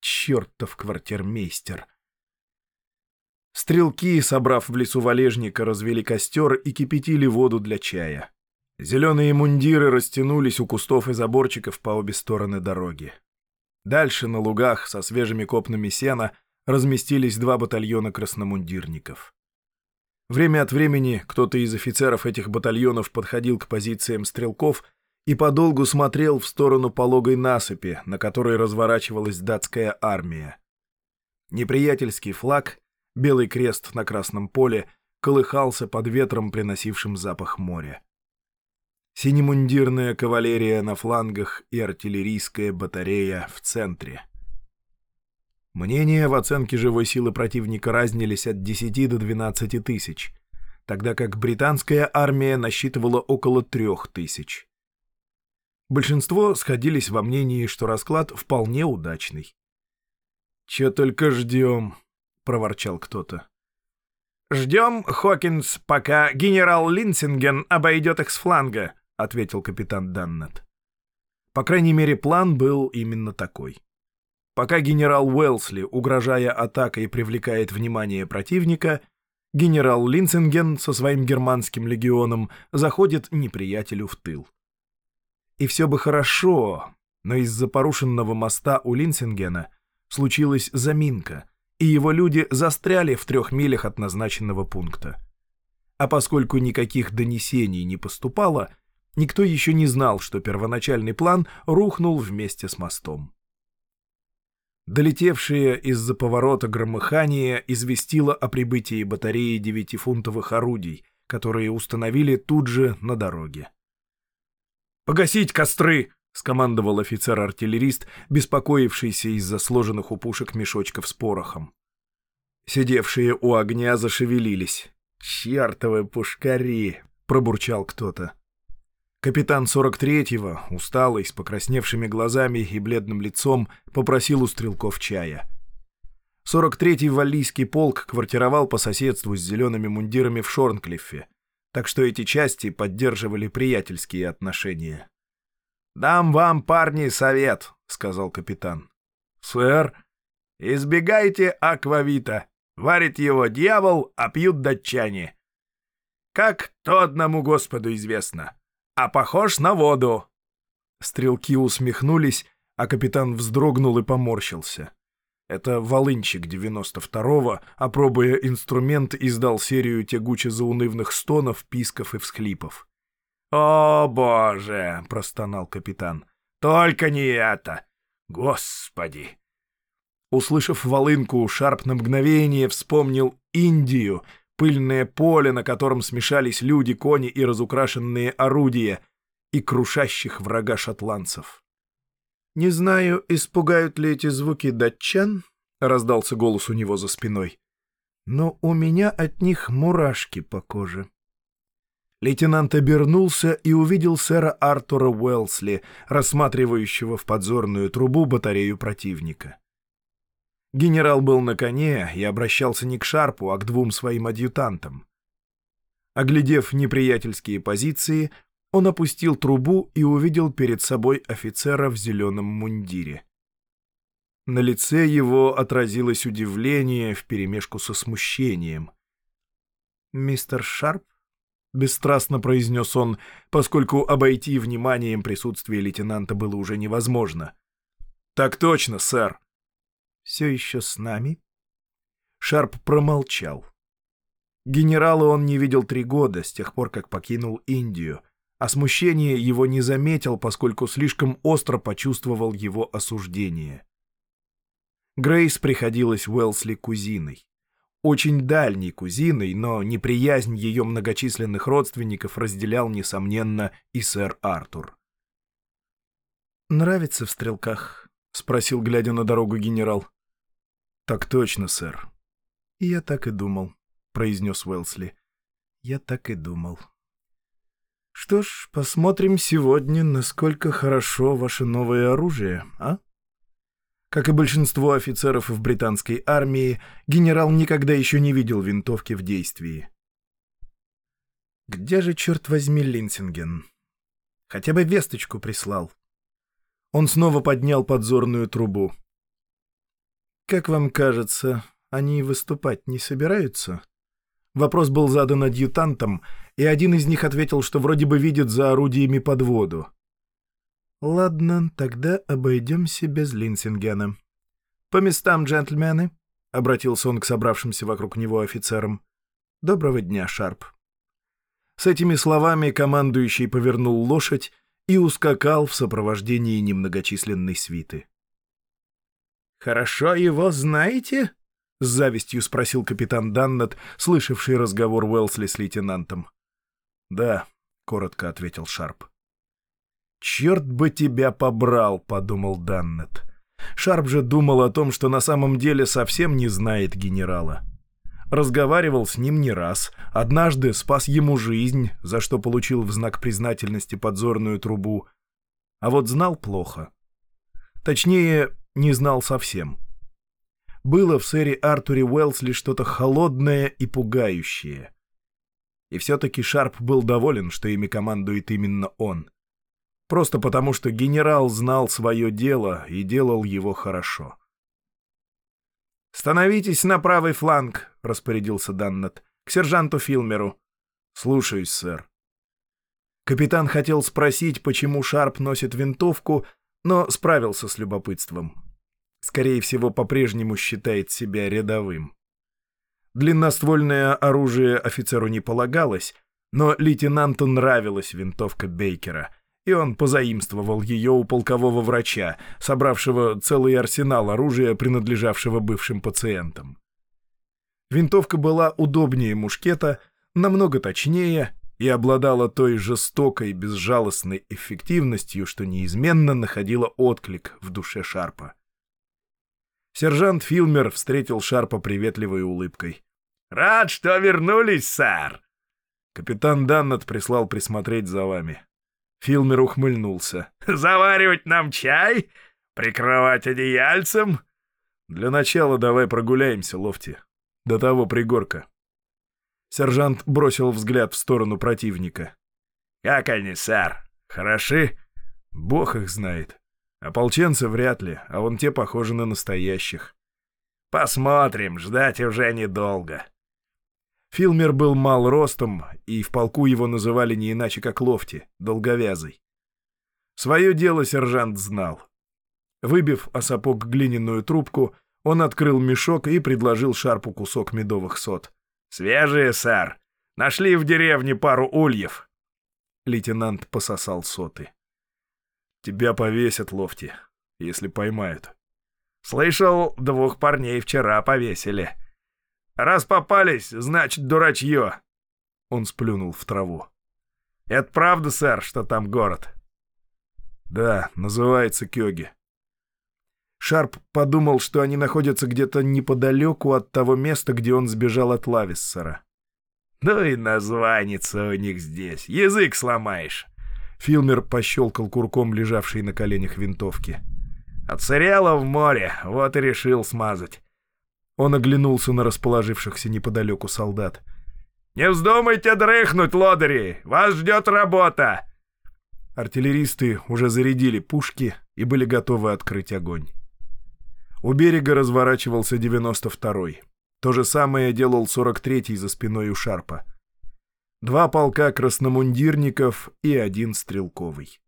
«Чертов квартирмейстер!» Стрелки, собрав в лесу валежника, развели костер и кипятили воду для чая. Зеленые мундиры растянулись у кустов и заборчиков по обе стороны дороги. Дальше на лугах со свежими копнами сена разместились два батальона красномундирников. Время от времени кто-то из офицеров этих батальонов подходил к позициям стрелков и подолгу смотрел в сторону пологой насыпи, на которой разворачивалась датская армия. Неприятельский флаг, белый крест на красном поле, колыхался под ветром, приносившим запах моря. Синемундирная кавалерия на флангах и артиллерийская батарея в центре. Мнения в оценке живой силы противника разнились от 10 до 12 тысяч, тогда как британская армия насчитывала около 3 тысяч. Большинство сходились во мнении, что расклад вполне удачный. «Че только ждем», — проворчал кто-то.
«Ждем, Хокинс, пока генерал Линсинген обойдет их с фланга», — ответил капитан Даннет.
По крайней мере, план был именно такой. Пока генерал Уэлсли, угрожая атакой, привлекает внимание противника, генерал Линцинген со своим германским легионом заходит неприятелю в тыл. И все бы хорошо, но из-за порушенного моста у Линцингена случилась заминка, и его люди застряли в трех милях от назначенного пункта. А поскольку никаких донесений не поступало, Никто еще не знал, что первоначальный план рухнул вместе с мостом. Долетевшее из-за поворота громыхание известило о прибытии батареи девятифунтовых орудий, которые установили тут же на дороге.
«Погасить костры!» — скомандовал
офицер-артиллерист, беспокоившийся из-за сложенных у пушек мешочков с порохом. Сидевшие у огня зашевелились. «Чертовы пушкари!» — пробурчал кто-то. Капитан 43-го, усталый, с покрасневшими глазами и бледным лицом, попросил у стрелков чая. 43-й валлийский полк квартировал по соседству с зелеными мундирами в Шорнклиффе, так что эти части поддерживали приятельские отношения.
«Дам вам, парни, совет», — сказал капитан.
«Сэр?»
«Избегайте аквавита. Варит его дьявол, а пьют датчане. Как то одному Господу известно» а похож на воду».
Стрелки усмехнулись, а капитан вздрогнул и поморщился. Это волынчик 92-го, опробуя инструмент, издал серию тягуче-заунывных стонов, писков и всхлипов.
«О, боже!» — простонал капитан. «Только не это! Господи!»
Услышав волынку, Шарп на мгновение вспомнил Индию — пыльное поле, на котором смешались люди, кони и разукрашенные орудия, и крушащих врага шотландцев. «Не знаю, испугают ли эти звуки датчан», — раздался голос у него за спиной, «но у меня от них мурашки по коже». Лейтенант обернулся и увидел сэра Артура Уэлсли, рассматривающего в подзорную трубу батарею противника. Генерал был на коне и обращался не к Шарпу, а к двум своим адъютантам. Оглядев неприятельские позиции, он опустил трубу и увидел перед собой офицера в зеленом мундире. На лице его отразилось удивление вперемешку со смущением. «Мистер Шарп?» — бесстрастно произнес он, поскольку обойти вниманием присутствие лейтенанта было уже невозможно. «Так точно, сэр», все еще с нами?» Шарп промолчал. Генерала он не видел три года, с тех пор, как покинул Индию, а смущение его не заметил, поскольку слишком остро почувствовал его осуждение. Грейс приходилась Уэлсли кузиной. Очень дальней кузиной, но неприязнь ее многочисленных родственников разделял, несомненно, и сэр Артур. «Нравится в стрелках?» — спросил, глядя на дорогу генерал.
«Так точно, сэр».
«Я так и думал», — произнес Уэлсли. «Я так и думал». «Что ж, посмотрим сегодня, насколько хорошо ваше новое оружие, а?» Как и большинство офицеров в британской армии, генерал никогда еще не видел винтовки в действии. «Где же, черт возьми, Линсинген? Хотя бы весточку прислал». Он снова поднял подзорную трубу. «Как вам кажется, они выступать не собираются?» Вопрос был задан адъютантом, и один из них ответил, что вроде бы видит за орудиями подводу. «Ладно, тогда обойдемся без Линсингена. По местам, джентльмены», — обратился он к собравшимся вокруг него офицерам. «Доброго дня, Шарп». С этими словами командующий повернул лошадь и ускакал в сопровождении немногочисленной свиты. «Хорошо его знаете?» — с завистью спросил капитан Даннет, слышавший разговор Уэлсли с лейтенантом.
«Да», — коротко ответил Шарп.
«Черт бы тебя побрал», — подумал Даннет. Шарп же думал о том, что на самом деле совсем не знает генерала. Разговаривал с ним не раз, однажды спас ему жизнь, за что получил в знак признательности подзорную трубу. А вот знал плохо. Точнее, не знал совсем. Было в сэре Артуре Уэлсли что-то холодное и пугающее. И все-таки Шарп был доволен, что ими командует именно он. Просто потому, что генерал знал свое дело и делал его хорошо. «Становитесь на правый фланг», — распорядился Даннет, — «к сержанту Филмеру».
«Слушаюсь, сэр».
Капитан хотел спросить, почему Шарп носит винтовку, но справился с любопытством. Скорее всего, по-прежнему считает себя рядовым. Длинноствольное оружие офицеру не полагалось, но лейтенанту нравилась винтовка Бейкера, и он позаимствовал ее у полкового врача, собравшего целый арсенал оружия, принадлежавшего бывшим пациентам. Винтовка была удобнее мушкета, намного точнее и обладала той жестокой, безжалостной эффективностью, что неизменно находила отклик в душе Шарпа. Сержант Филмер встретил Шарпа приветливой улыбкой.
«Рад, что вернулись, сэр!»
Капитан Даннет прислал присмотреть за вами. Филмер ухмыльнулся.
«Заваривать нам чай? Прикрывать одеяльцем?»
«Для начала давай прогуляемся, Лофти. До того пригорка».
Сержант бросил взгляд в сторону противника.
«Как они, сэр? Хороши?»
«Бог их знает. Ополченцы вряд ли, а вон те похожи на настоящих».
«Посмотрим, ждать уже недолго».
Филмер был мал ростом, и в полку его называли не иначе как Лофти, долговязый. Свое дело сержант знал. Выбив о сапог глиняную трубку, он открыл мешок и предложил Шарпу кусок медовых сот.
«Свежие, сэр. Нашли в деревне пару ульев».
Лейтенант пососал соты.
«Тебя повесят, Лофти, если поймают».
«Слышал, двух парней вчера повесили. Раз попались, значит, дурачье».
Он сплюнул в траву.
«Это правда, сэр, что там город?»
«Да, называется Кёги».
Шарп подумал, что они находятся где-то неподалеку от того места, где он сбежал от Лависсера.
«Ну и названица у них здесь. Язык сломаешь».
Филмер пощелкал курком лежавшей на коленях винтовки.
«Отсырело в море, вот и решил смазать».
Он оглянулся на расположившихся неподалеку солдат.
«Не вздумайте дрыхнуть, лодыри! Вас ждет работа!»
Артиллеристы уже зарядили пушки и были готовы открыть огонь. У берега разворачивался 92-й. То же самое делал 43-й за спиной у Шарпа. Два полка красномундирников и один стрелковый.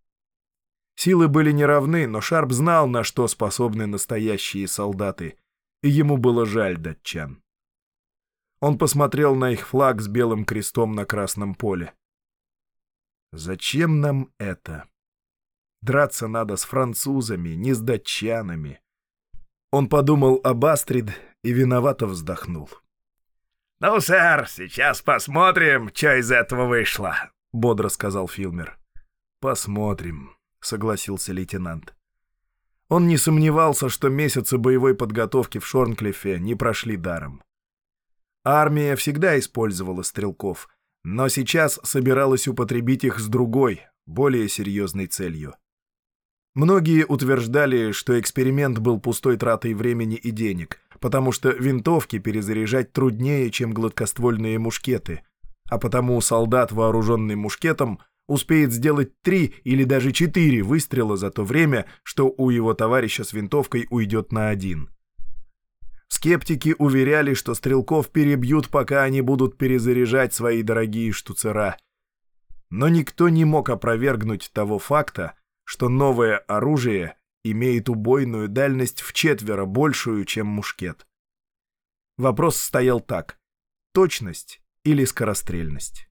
Силы были неравны, но Шарп знал, на что способны настоящие солдаты, и ему было жаль датчан. Он посмотрел на их флаг с белым крестом на красном поле. «Зачем нам это? Драться надо с французами, не с датчанами». Он подумал об Астрид и виновато вздохнул.
«Ну, сэр, сейчас посмотрим, что из этого вышло», —
бодро сказал Филмер. «Посмотрим», — согласился лейтенант. Он не сомневался, что месяцы боевой подготовки в Шорнклифе не прошли даром. Армия всегда использовала стрелков, но сейчас собиралась употребить их с другой, более серьезной целью. Многие утверждали, что эксперимент был пустой тратой времени и денег, потому что винтовки перезаряжать труднее, чем гладкоствольные мушкеты, а потому солдат, вооруженный мушкетом, успеет сделать три или даже четыре выстрела за то время, что у его товарища с винтовкой уйдет на один. Скептики уверяли, что стрелков перебьют, пока они будут перезаряжать свои дорогие штуцера. Но никто не мог опровергнуть того факта, что новое оружие имеет убойную дальность в четверо большую, чем мушкет. Вопрос стоял так — точность или скорострельность.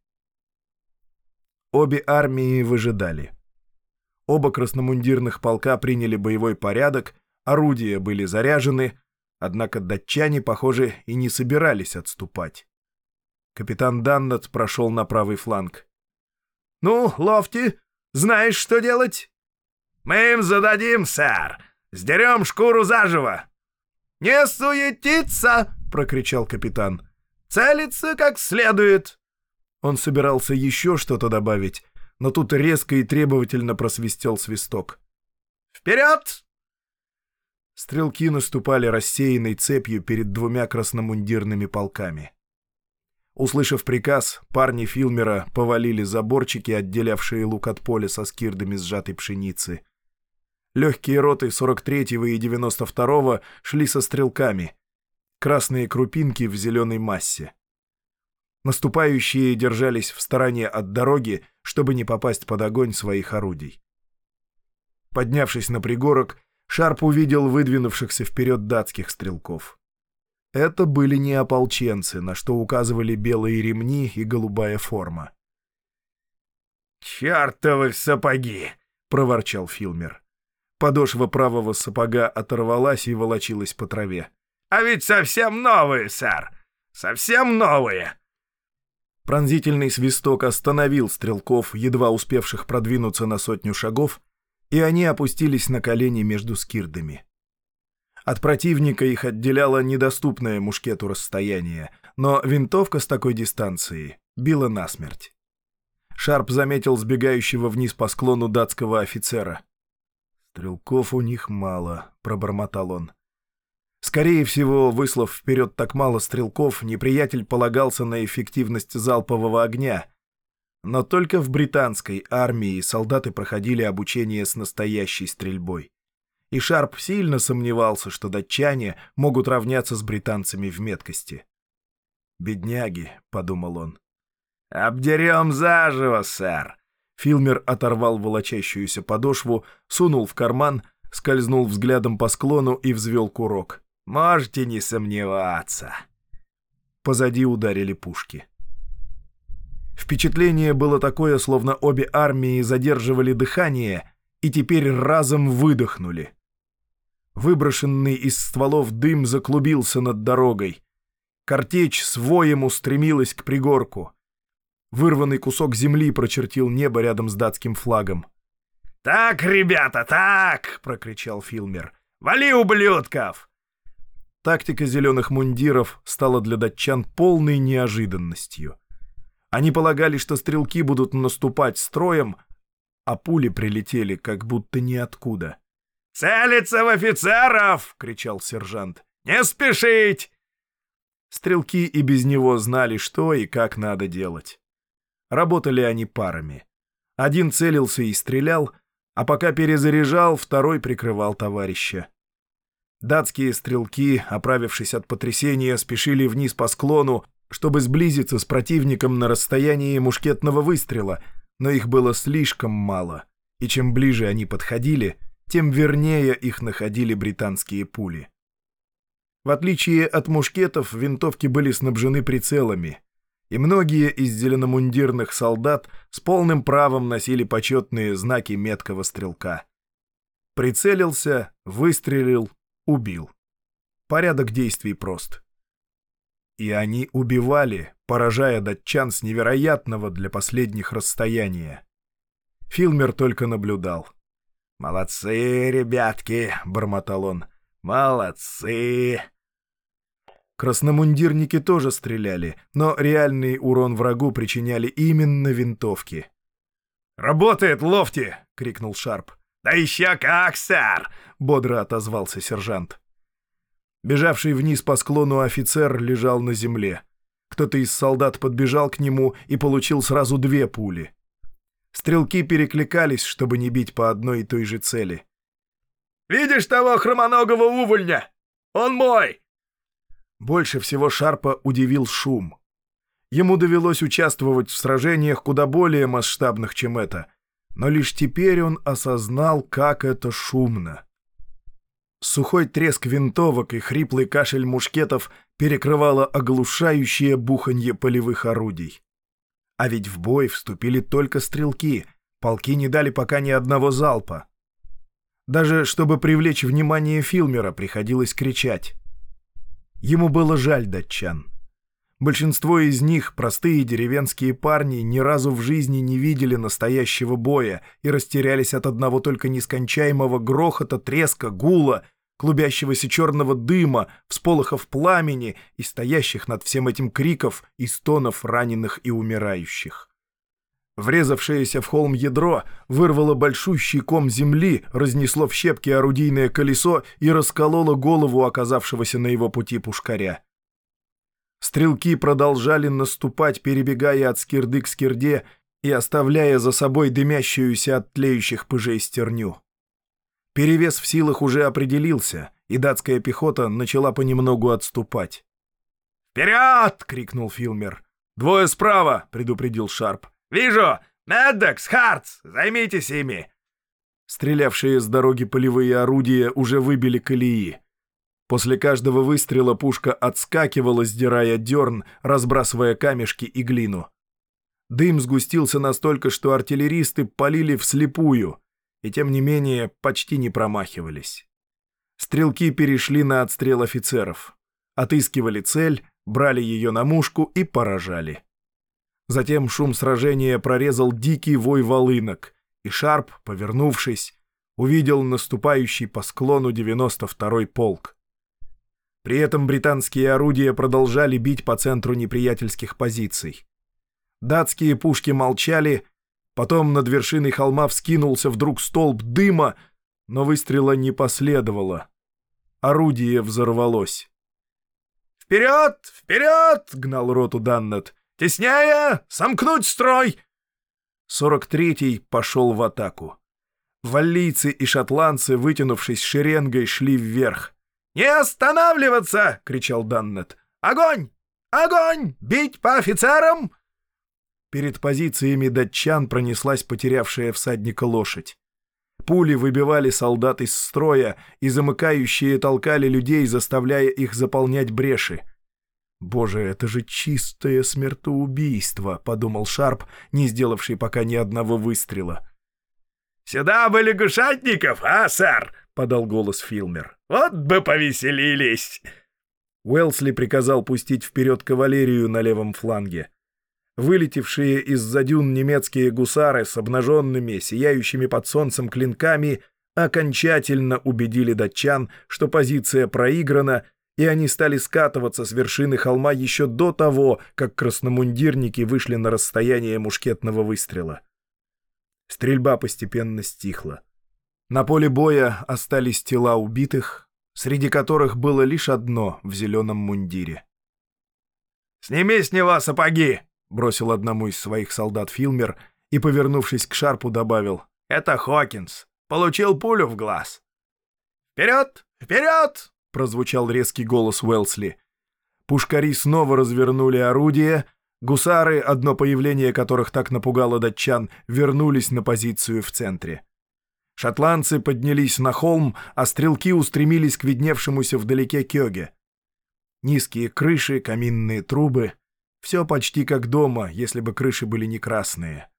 Обе армии выжидали. Оба красномундирных полка приняли боевой порядок, орудия были заряжены, однако датчане, похоже, и не собирались отступать. Капитан Даннет прошел на правый фланг. «Ну, Лофти, знаешь, что делать?»
«Мы им зададим, сэр! Сдерем шкуру заживо!»
«Не суетиться!» — прокричал капитан. «Целиться как следует!» Он собирался еще что-то добавить, но тут резко и требовательно просвистел свисток.
«Вперед!»
Стрелки наступали рассеянной цепью перед двумя красномундирными полками. Услышав приказ, парни Филмера повалили заборчики, отделявшие лук от поля со скирдами сжатой пшеницы. Легкие роты 43-го и 92-го шли со стрелками. Красные крупинки в зеленой массе. Наступающие держались в стороне от дороги, чтобы не попасть под огонь своих орудий. Поднявшись на пригорок, Шарп увидел выдвинувшихся вперед датских стрелков. Это были не ополченцы, на что указывали белые ремни и голубая форма.
«Чертовы сапоги!» — проворчал Филмер.
Подошва правого сапога оторвалась и волочилась по траве.
«А ведь совсем новые, сэр! Совсем новые!»
Пронзительный свисток остановил стрелков, едва успевших продвинуться на сотню шагов, и они опустились на колени между скирдами. От противника их отделяло недоступное мушкету расстояние, но винтовка с такой дистанции била насмерть. Шарп заметил сбегающего вниз по склону датского офицера. «Стрелков у них мало», — пробормотал он. Скорее всего, выслав вперед так мало стрелков, неприятель полагался на эффективность залпового огня. Но только в британской армии солдаты проходили обучение с настоящей стрельбой. И Шарп сильно сомневался, что датчане могут равняться с британцами в меткости. «Бедняги», — подумал он.
«Обдерем заживо, сэр!»
Филмер оторвал волочащуюся подошву, сунул в карман, скользнул взглядом по склону и взвел курок.
Можете не сомневаться.
Позади ударили пушки. Впечатление было такое, словно обе армии задерживали дыхание и теперь разом выдохнули. Выброшенный из стволов дым заклубился над дорогой. Картечь с воем устремилась к пригорку. Вырванный кусок земли прочертил небо рядом с датским флагом.
«Так, ребята, так!» — прокричал Филмер. «Вали, ублюдков!
Тактика зеленых мундиров стала для датчан полной неожиданностью. Они полагали, что стрелки будут наступать строем, а пули прилетели как будто ниоткуда.
«Целиться в офицеров!» — кричал сержант. «Не спешить!»
Стрелки и без него знали, что и как надо делать. Работали они парами. Один целился и стрелял, а пока перезаряжал, второй прикрывал товарища. Датские стрелки, оправившись от потрясения, спешили вниз по склону, чтобы сблизиться с противником на расстоянии мушкетного выстрела, но их было слишком мало, и чем ближе они подходили, тем вернее их находили британские пули. В отличие от мушкетов, винтовки были снабжены прицелами, и многие из зеленомундирных солдат с полным правом носили почетные знаки меткого стрелка. Прицелился, выстрелил, убил. Порядок действий прост. И они убивали, поражая датчан с невероятного для последних расстояния. Филмер только наблюдал. «Молодцы, ребятки!» — бормотал он. «Молодцы!» Красномундирники тоже стреляли, но реальный урон врагу причиняли именно винтовки.
«Работает, лофти!» — крикнул Шарп.
«Да еще как, сэр!» — бодро отозвался сержант. Бежавший вниз по склону офицер лежал на земле. Кто-то из солдат подбежал к нему и получил сразу две пули. Стрелки перекликались, чтобы не бить по одной и той же цели.
«Видишь того хромоногого увольня? Он мой!»
Больше всего Шарпа удивил шум. Ему довелось участвовать в сражениях куда более масштабных, чем это, но лишь теперь он осознал, как это шумно. Сухой треск винтовок и хриплый кашель мушкетов перекрывало оглушающее буханье полевых орудий. А ведь в бой вступили только стрелки, полки не дали пока ни одного залпа. Даже чтобы привлечь внимание Филмера, приходилось кричать. Ему было жаль датчан. Большинство из них, простые деревенские парни, ни разу в жизни не видели настоящего боя и растерялись от одного только нескончаемого грохота, треска, гула, клубящегося черного дыма, всполохов пламени и стоящих над всем этим криков и стонов раненых и умирающих. Врезавшееся в холм ядро вырвало большущий ком земли, разнесло в щепки орудийное колесо и раскололо голову оказавшегося на его пути пушкаря. Стрелки продолжали наступать, перебегая от скирды к скирде и оставляя за собой дымящуюся от тлеющих пыжей стерню. Перевес в силах уже определился, и датская пехота начала понемногу отступать.
«Вперед!»
— крикнул Филмер.
«Двое справа!»
— предупредил Шарп.
«Вижу! Меддекс, Хартс! Займитесь ими!»
Стрелявшие с дороги полевые орудия уже выбили колеи. После каждого выстрела пушка отскакивала, сдирая дерн, разбрасывая камешки и глину. Дым сгустился настолько, что артиллеристы полили вслепую, и тем не менее почти не промахивались. Стрелки перешли на отстрел офицеров. Отыскивали цель, брали ее на мушку и поражали. Затем шум сражения прорезал дикий вой волынок, и Шарп, повернувшись, увидел наступающий по склону 92-й полк. При этом британские орудия продолжали бить по центру неприятельских позиций. Датские пушки молчали, потом над вершиной холма вскинулся вдруг столб дыма, но выстрела не последовало. Орудие взорвалось.
«Вперед! Вперед!»
— гнал роту Даннет.
«Теснее! Сомкнуть строй!»
43-й пошел в атаку. Валлийцы и шотландцы, вытянувшись шеренгой, шли вверх.
«Не останавливаться!» — кричал Даннет. «Огонь! Огонь! Бить по офицерам!»
Перед позициями датчан пронеслась потерявшая всадника лошадь. Пули выбивали солдат из строя, и замыкающие толкали людей, заставляя их заполнять бреши. «Боже, это же чистое смертоубийство!» — подумал Шарп, не сделавший пока ни одного выстрела.
«Сюда бы лягушатников, а, сэр?» — подал голос Филмер. «Вот бы повеселились!»
Уэлсли приказал пустить вперед кавалерию на левом фланге. Вылетевшие из-за дюн немецкие гусары с обнаженными, сияющими под солнцем клинками окончательно убедили датчан, что позиция проиграна, и они стали скатываться с вершины холма еще до того, как красномундирники вышли на расстояние мушкетного выстрела. Стрельба постепенно стихла. На поле боя остались тела убитых, среди которых было лишь одно в зеленом мундире.
«Сними с него сапоги!»
— бросил одному из своих солдат Филмер и, повернувшись к Шарпу, добавил.
«Это Хокинс. Получил пулю в глаз». «Вперед! Вперед!»
— прозвучал резкий голос Уэлсли. Пушкари снова развернули орудие. Гусары, одно появление которых так напугало датчан, вернулись на позицию в центре. Шотландцы поднялись на холм, а стрелки устремились к видневшемуся вдалеке Кёге. Низкие крыши, каминные трубы — все почти как дома, если бы крыши были не красные.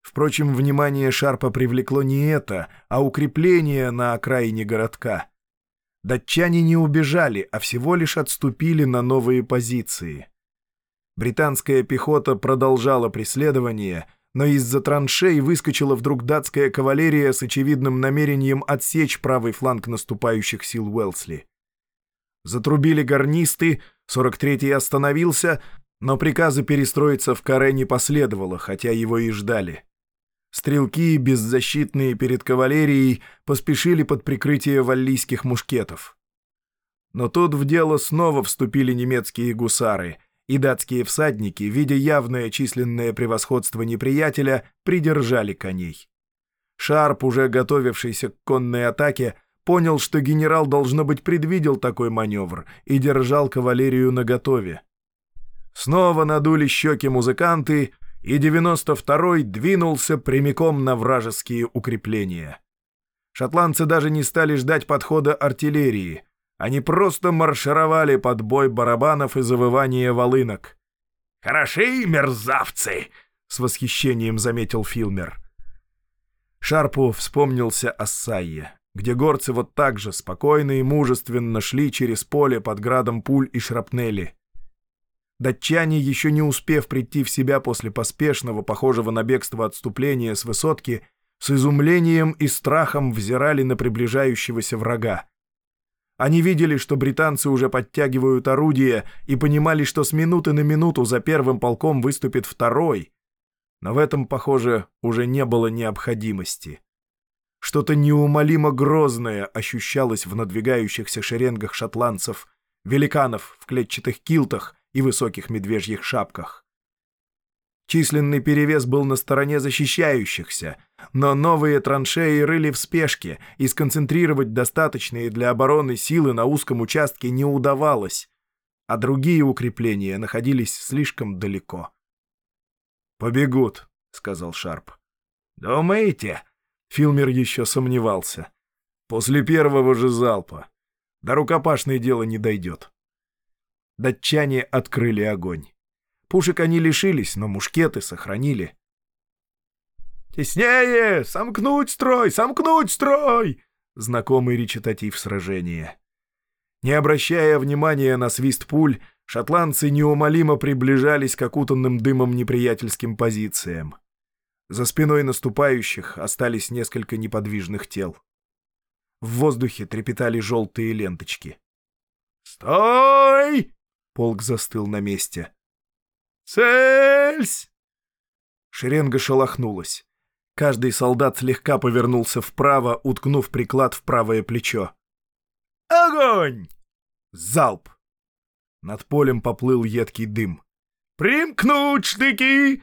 Впрочем, внимание Шарпа привлекло не это, а укрепление на окраине городка. Датчане не убежали, а всего лишь отступили на новые позиции. Британская пехота продолжала преследование, но из-за траншей выскочила вдруг датская кавалерия с очевидным намерением отсечь правый фланг наступающих сил Уэлсли. Затрубили гарнисты, 43-й остановился, но приказа перестроиться в каре не последовало, хотя его и ждали. Стрелки, беззащитные перед кавалерией, поспешили под прикрытие валлийских мушкетов. Но тут в дело снова вступили немецкие гусары, и датские всадники, видя явное численное превосходство неприятеля, придержали коней. Шарп, уже готовившийся к конной атаке, понял, что генерал, должно быть, предвидел такой маневр и держал кавалерию наготове. Снова надули щеки музыканты — и 92-й двинулся прямиком на вражеские укрепления. Шотландцы даже не стали ждать подхода артиллерии. Они просто маршировали под бой барабанов и завывание волынок.
«Хороши, мерзавцы!» — с восхищением заметил Филмер.
Шарпу вспомнился Ассайе, где горцы вот так же спокойно и мужественно шли через поле под градом пуль и шрапнели. Датчане, еще не успев прийти в себя после поспешного, похожего на бегство отступления с высотки, с изумлением и страхом взирали на приближающегося врага. Они видели, что британцы уже подтягивают орудия и понимали, что с минуты на минуту за первым полком выступит второй. Но в этом, похоже, уже не было необходимости. Что-то неумолимо грозное ощущалось в надвигающихся шеренгах шотландцев, великанов в клетчатых килтах, и высоких медвежьих шапках. Численный перевес был на стороне защищающихся, но новые траншеи рыли в спешке, и сконцентрировать достаточные для обороны силы на узком участке не удавалось, а другие укрепления находились слишком далеко.
«Побегут», — сказал Шарп.
«Думаете?» — Филмер еще сомневался.
«После первого же залпа. До рукопашной дело не дойдет»
датчане открыли огонь. Пушек они лишились, но мушкеты сохранили.
«Теснее! Сомкнуть строй! Сомкнуть строй!»
Знакомый речитатив сражения. Не обращая внимания на свист пуль, шотландцы неумолимо приближались к окутанным дымом неприятельским позициям. За спиной наступающих остались несколько неподвижных тел. В воздухе трепетали желтые ленточки.
«Стой!»
Полк застыл на месте.
«Цельсь!»
Шеренга шелохнулась. Каждый солдат слегка повернулся вправо, уткнув приклад в правое плечо.
«Огонь!»
Залп! Над полем поплыл едкий дым.
«Примкнуть штыки!»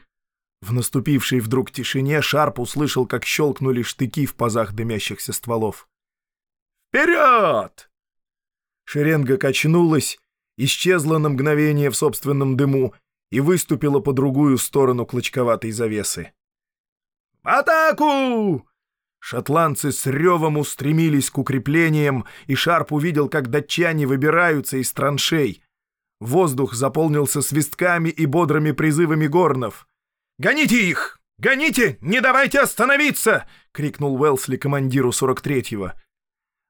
В наступившей вдруг тишине Шарп услышал, как щелкнули штыки в пазах дымящихся стволов.
«Вперед!»
Шеренга качнулась, исчезла на мгновение в собственном дыму и выступила по другую сторону клочковатой завесы.
«В атаку!»
Шотландцы с ревом устремились к укреплениям, и Шарп увидел, как датчане выбираются из траншей. Воздух заполнился свистками и бодрыми призывами горнов.
«Гоните их! Гоните! Не давайте остановиться!» — крикнул Уэлсли командиру 43-го.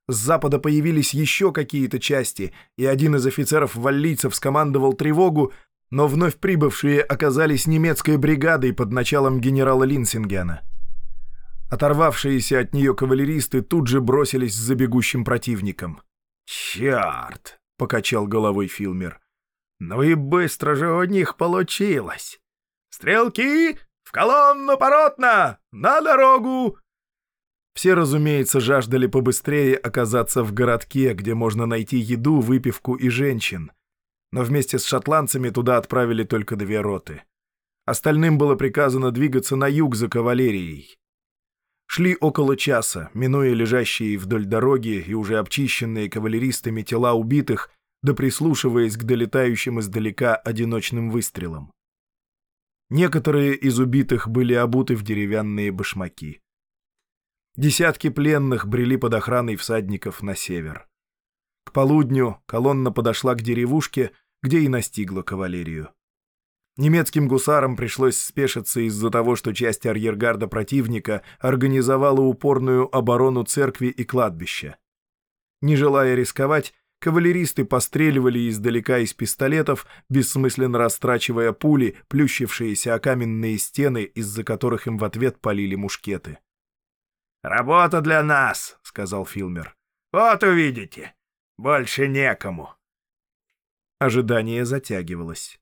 С запада появились еще какие-то части, и один из офицеров-валлийцев скомандовал тревогу, но вновь прибывшие оказались немецкой бригадой под началом генерала Линсингена. Оторвавшиеся от нее кавалеристы тут же бросились за бегущим противником.
«Черт!» — покачал головой Филмер. «Ну и быстро же у них получилось! Стрелки! В колонну поротно! На дорогу!
Все, разумеется, жаждали побыстрее оказаться в городке, где можно найти еду, выпивку и женщин. Но вместе с шотландцами туда отправили только две роты. Остальным было приказано двигаться на юг за кавалерией. Шли около часа, минуя лежащие вдоль дороги и уже обчищенные кавалеристами тела убитых, да прислушиваясь к долетающим издалека одиночным выстрелам. Некоторые из убитых были обуты в деревянные башмаки. Десятки пленных брели под охраной всадников на север. К полудню колонна подошла к деревушке, где и настигла кавалерию. Немецким гусарам пришлось спешиться из-за того, что часть арьергарда противника организовала упорную оборону церкви и кладбища. Не желая рисковать, кавалеристы постреливали издалека из пистолетов, бессмысленно растрачивая пули, плющившиеся о каменные стены, из-за которых им в ответ полили мушкеты.
«Работа для нас», — сказал Филмер. «Вот увидите. Больше некому».
Ожидание затягивалось.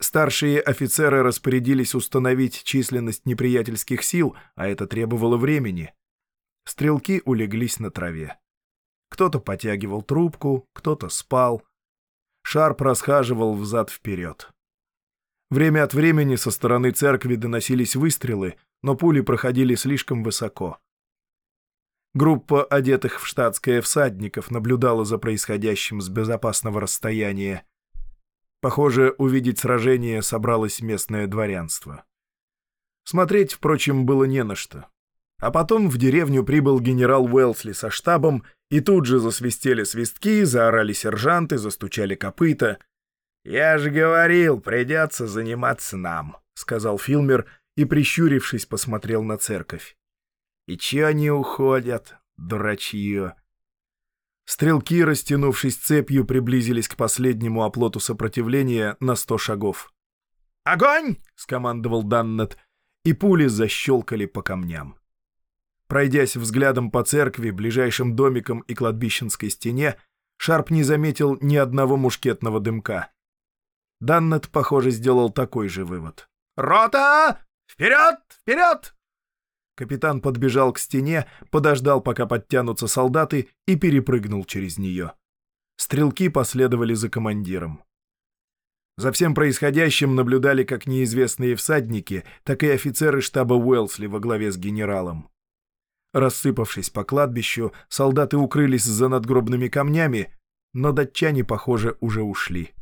Старшие офицеры распорядились установить численность неприятельских сил, а это требовало времени. Стрелки улеглись на траве. Кто-то потягивал трубку, кто-то спал. Шарп расхаживал взад-вперед. Время от времени со стороны церкви доносились выстрелы, но пули проходили слишком высоко. Группа одетых в штатское всадников наблюдала за происходящим с безопасного расстояния. Похоже, увидеть сражение собралось местное дворянство. Смотреть, впрочем, было не на что. А потом в деревню прибыл генерал Уэлсли со штабом, и тут же засвистели свистки, заорали сержанты, застучали копыта.
«Я же говорил, придется заниматься нам», — сказал Филмер и, прищурившись, посмотрел на церковь. «И че они уходят, дурачье?»
Стрелки, растянувшись цепью, приблизились к последнему оплоту сопротивления на сто шагов.
«Огонь!»
— скомандовал Даннет, и пули защелкали по камням. Пройдясь взглядом по церкви, ближайшим домикам и кладбищенской стене, Шарп не заметил ни одного мушкетного дымка. Даннет, похоже, сделал такой же вывод.
«Рота! Вперед! Вперед!»
Капитан подбежал к стене, подождал, пока подтянутся солдаты, и перепрыгнул через нее. Стрелки последовали за командиром. За всем происходящим наблюдали как неизвестные всадники, так и офицеры штаба Уэлсли во главе с генералом. Рассыпавшись по кладбищу, солдаты укрылись за надгробными камнями, но датчане, похоже, уже ушли.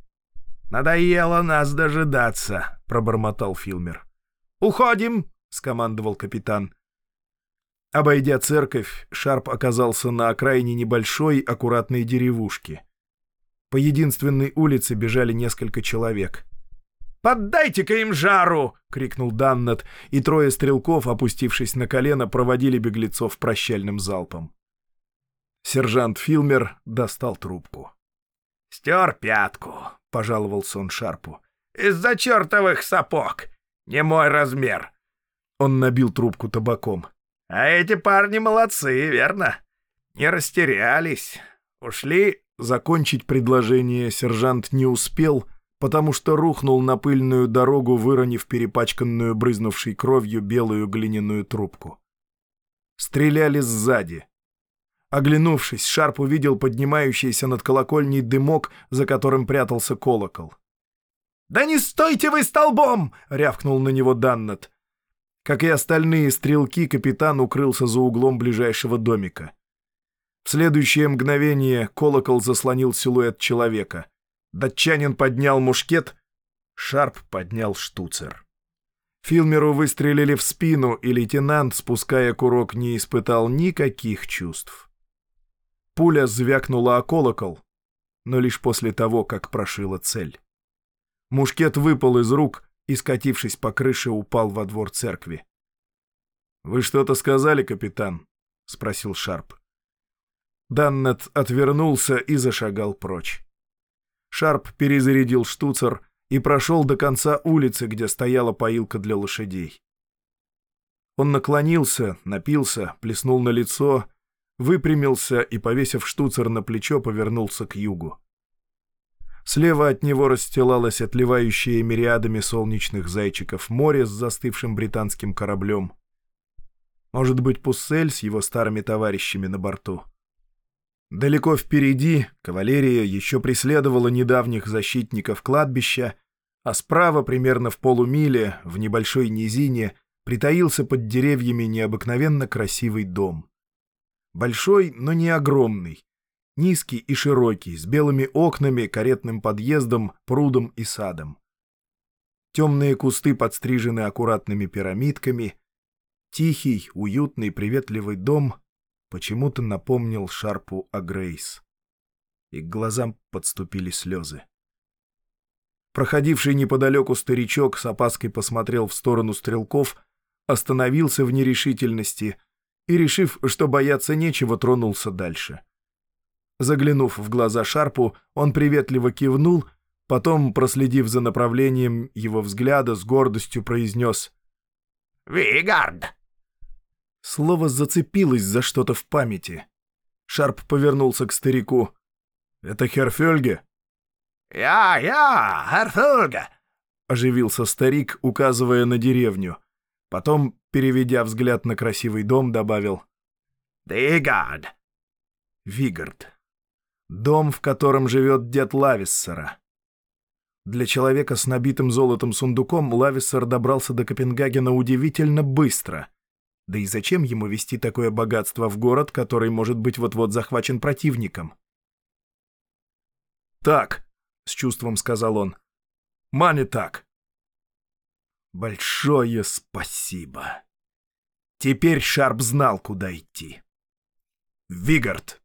«Надоело нас дожидаться», — пробормотал Филмер.
«Уходим!» — скомандовал капитан. Обойдя церковь, Шарп оказался на окраине небольшой, аккуратной деревушки. По единственной улице бежали несколько человек.
«Поддайте-ка им жару!»
— крикнул Даннет, и трое стрелков, опустившись на колено, проводили беглецов прощальным залпом. Сержант Филмер достал трубку.
«Стер пятку», — пожаловался он Шарпу. «Из-за чертовых сапог! Не мой размер!»
Он набил трубку табаком.
А эти парни молодцы, верно? Не растерялись. Ушли...»
Закончить предложение сержант не успел, потому что рухнул на пыльную дорогу, выронив перепачканную брызнувшей кровью белую глиняную трубку. Стреляли сзади. Оглянувшись, Шарп увидел поднимающийся над колокольней дымок, за которым прятался колокол.
«Да не стойте вы столбом!»
— рявкнул на него Даннет. Как и остальные стрелки, капитан укрылся за углом ближайшего домика. В следующее мгновение колокол заслонил силуэт человека. Датчанин поднял мушкет, Шарп поднял штуцер. Филмеру выстрелили в спину, и лейтенант, спуская курок, не испытал никаких чувств. Пуля звякнула о колокол, но лишь после того, как прошила цель. Мушкет выпал из рук, и, скатившись по крыше, упал во двор церкви. «Вы что-то сказали, капитан?» — спросил Шарп. Даннет отвернулся и зашагал прочь. Шарп перезарядил штуцер и прошел до конца улицы, где стояла поилка для лошадей. Он наклонился, напился, плеснул на лицо, выпрямился и, повесив штуцер на плечо, повернулся к югу. Слева от него расстилалось отливающее мириадами солнечных зайчиков море с застывшим британским кораблем. Может быть, Пуссель с его старыми товарищами на борту. Далеко впереди кавалерия еще преследовала недавних защитников кладбища, а справа, примерно в полумиле, в небольшой низине, притаился под деревьями необыкновенно красивый дом. Большой, но не огромный, Низкий и широкий, с белыми окнами, каретным подъездом, прудом и садом. Темные кусты подстрижены аккуратными пирамидками. Тихий, уютный, приветливый дом почему-то напомнил Шарпу о Грейс. и к глазам подступили слезы. Проходивший неподалеку старичок с опаской посмотрел в сторону стрелков, остановился в нерешительности и, решив, что бояться нечего, тронулся дальше. Заглянув в глаза Шарпу, он приветливо кивнул, потом, проследив за направлением его взгляда, с гордостью произнес
«Вигард!»
Слово зацепилось за что-то в памяти. Шарп повернулся к старику. «Это Херфельге?»
«Я, я, Херфельге!»
— оживился старик, указывая на деревню. Потом, переведя взгляд на красивый дом, добавил
«Вигард!»
«Вигард. Дом, в котором живет дед Лависсера». Для человека с набитым золотом сундуком Лависсер добрался до Копенгагена удивительно быстро. Да и зачем ему вести такое богатство в город, который может быть вот-вот захвачен противником? «Так», — с чувством сказал он, — «мане так». Большое спасибо. Теперь Шарп знал, куда идти. Вигард.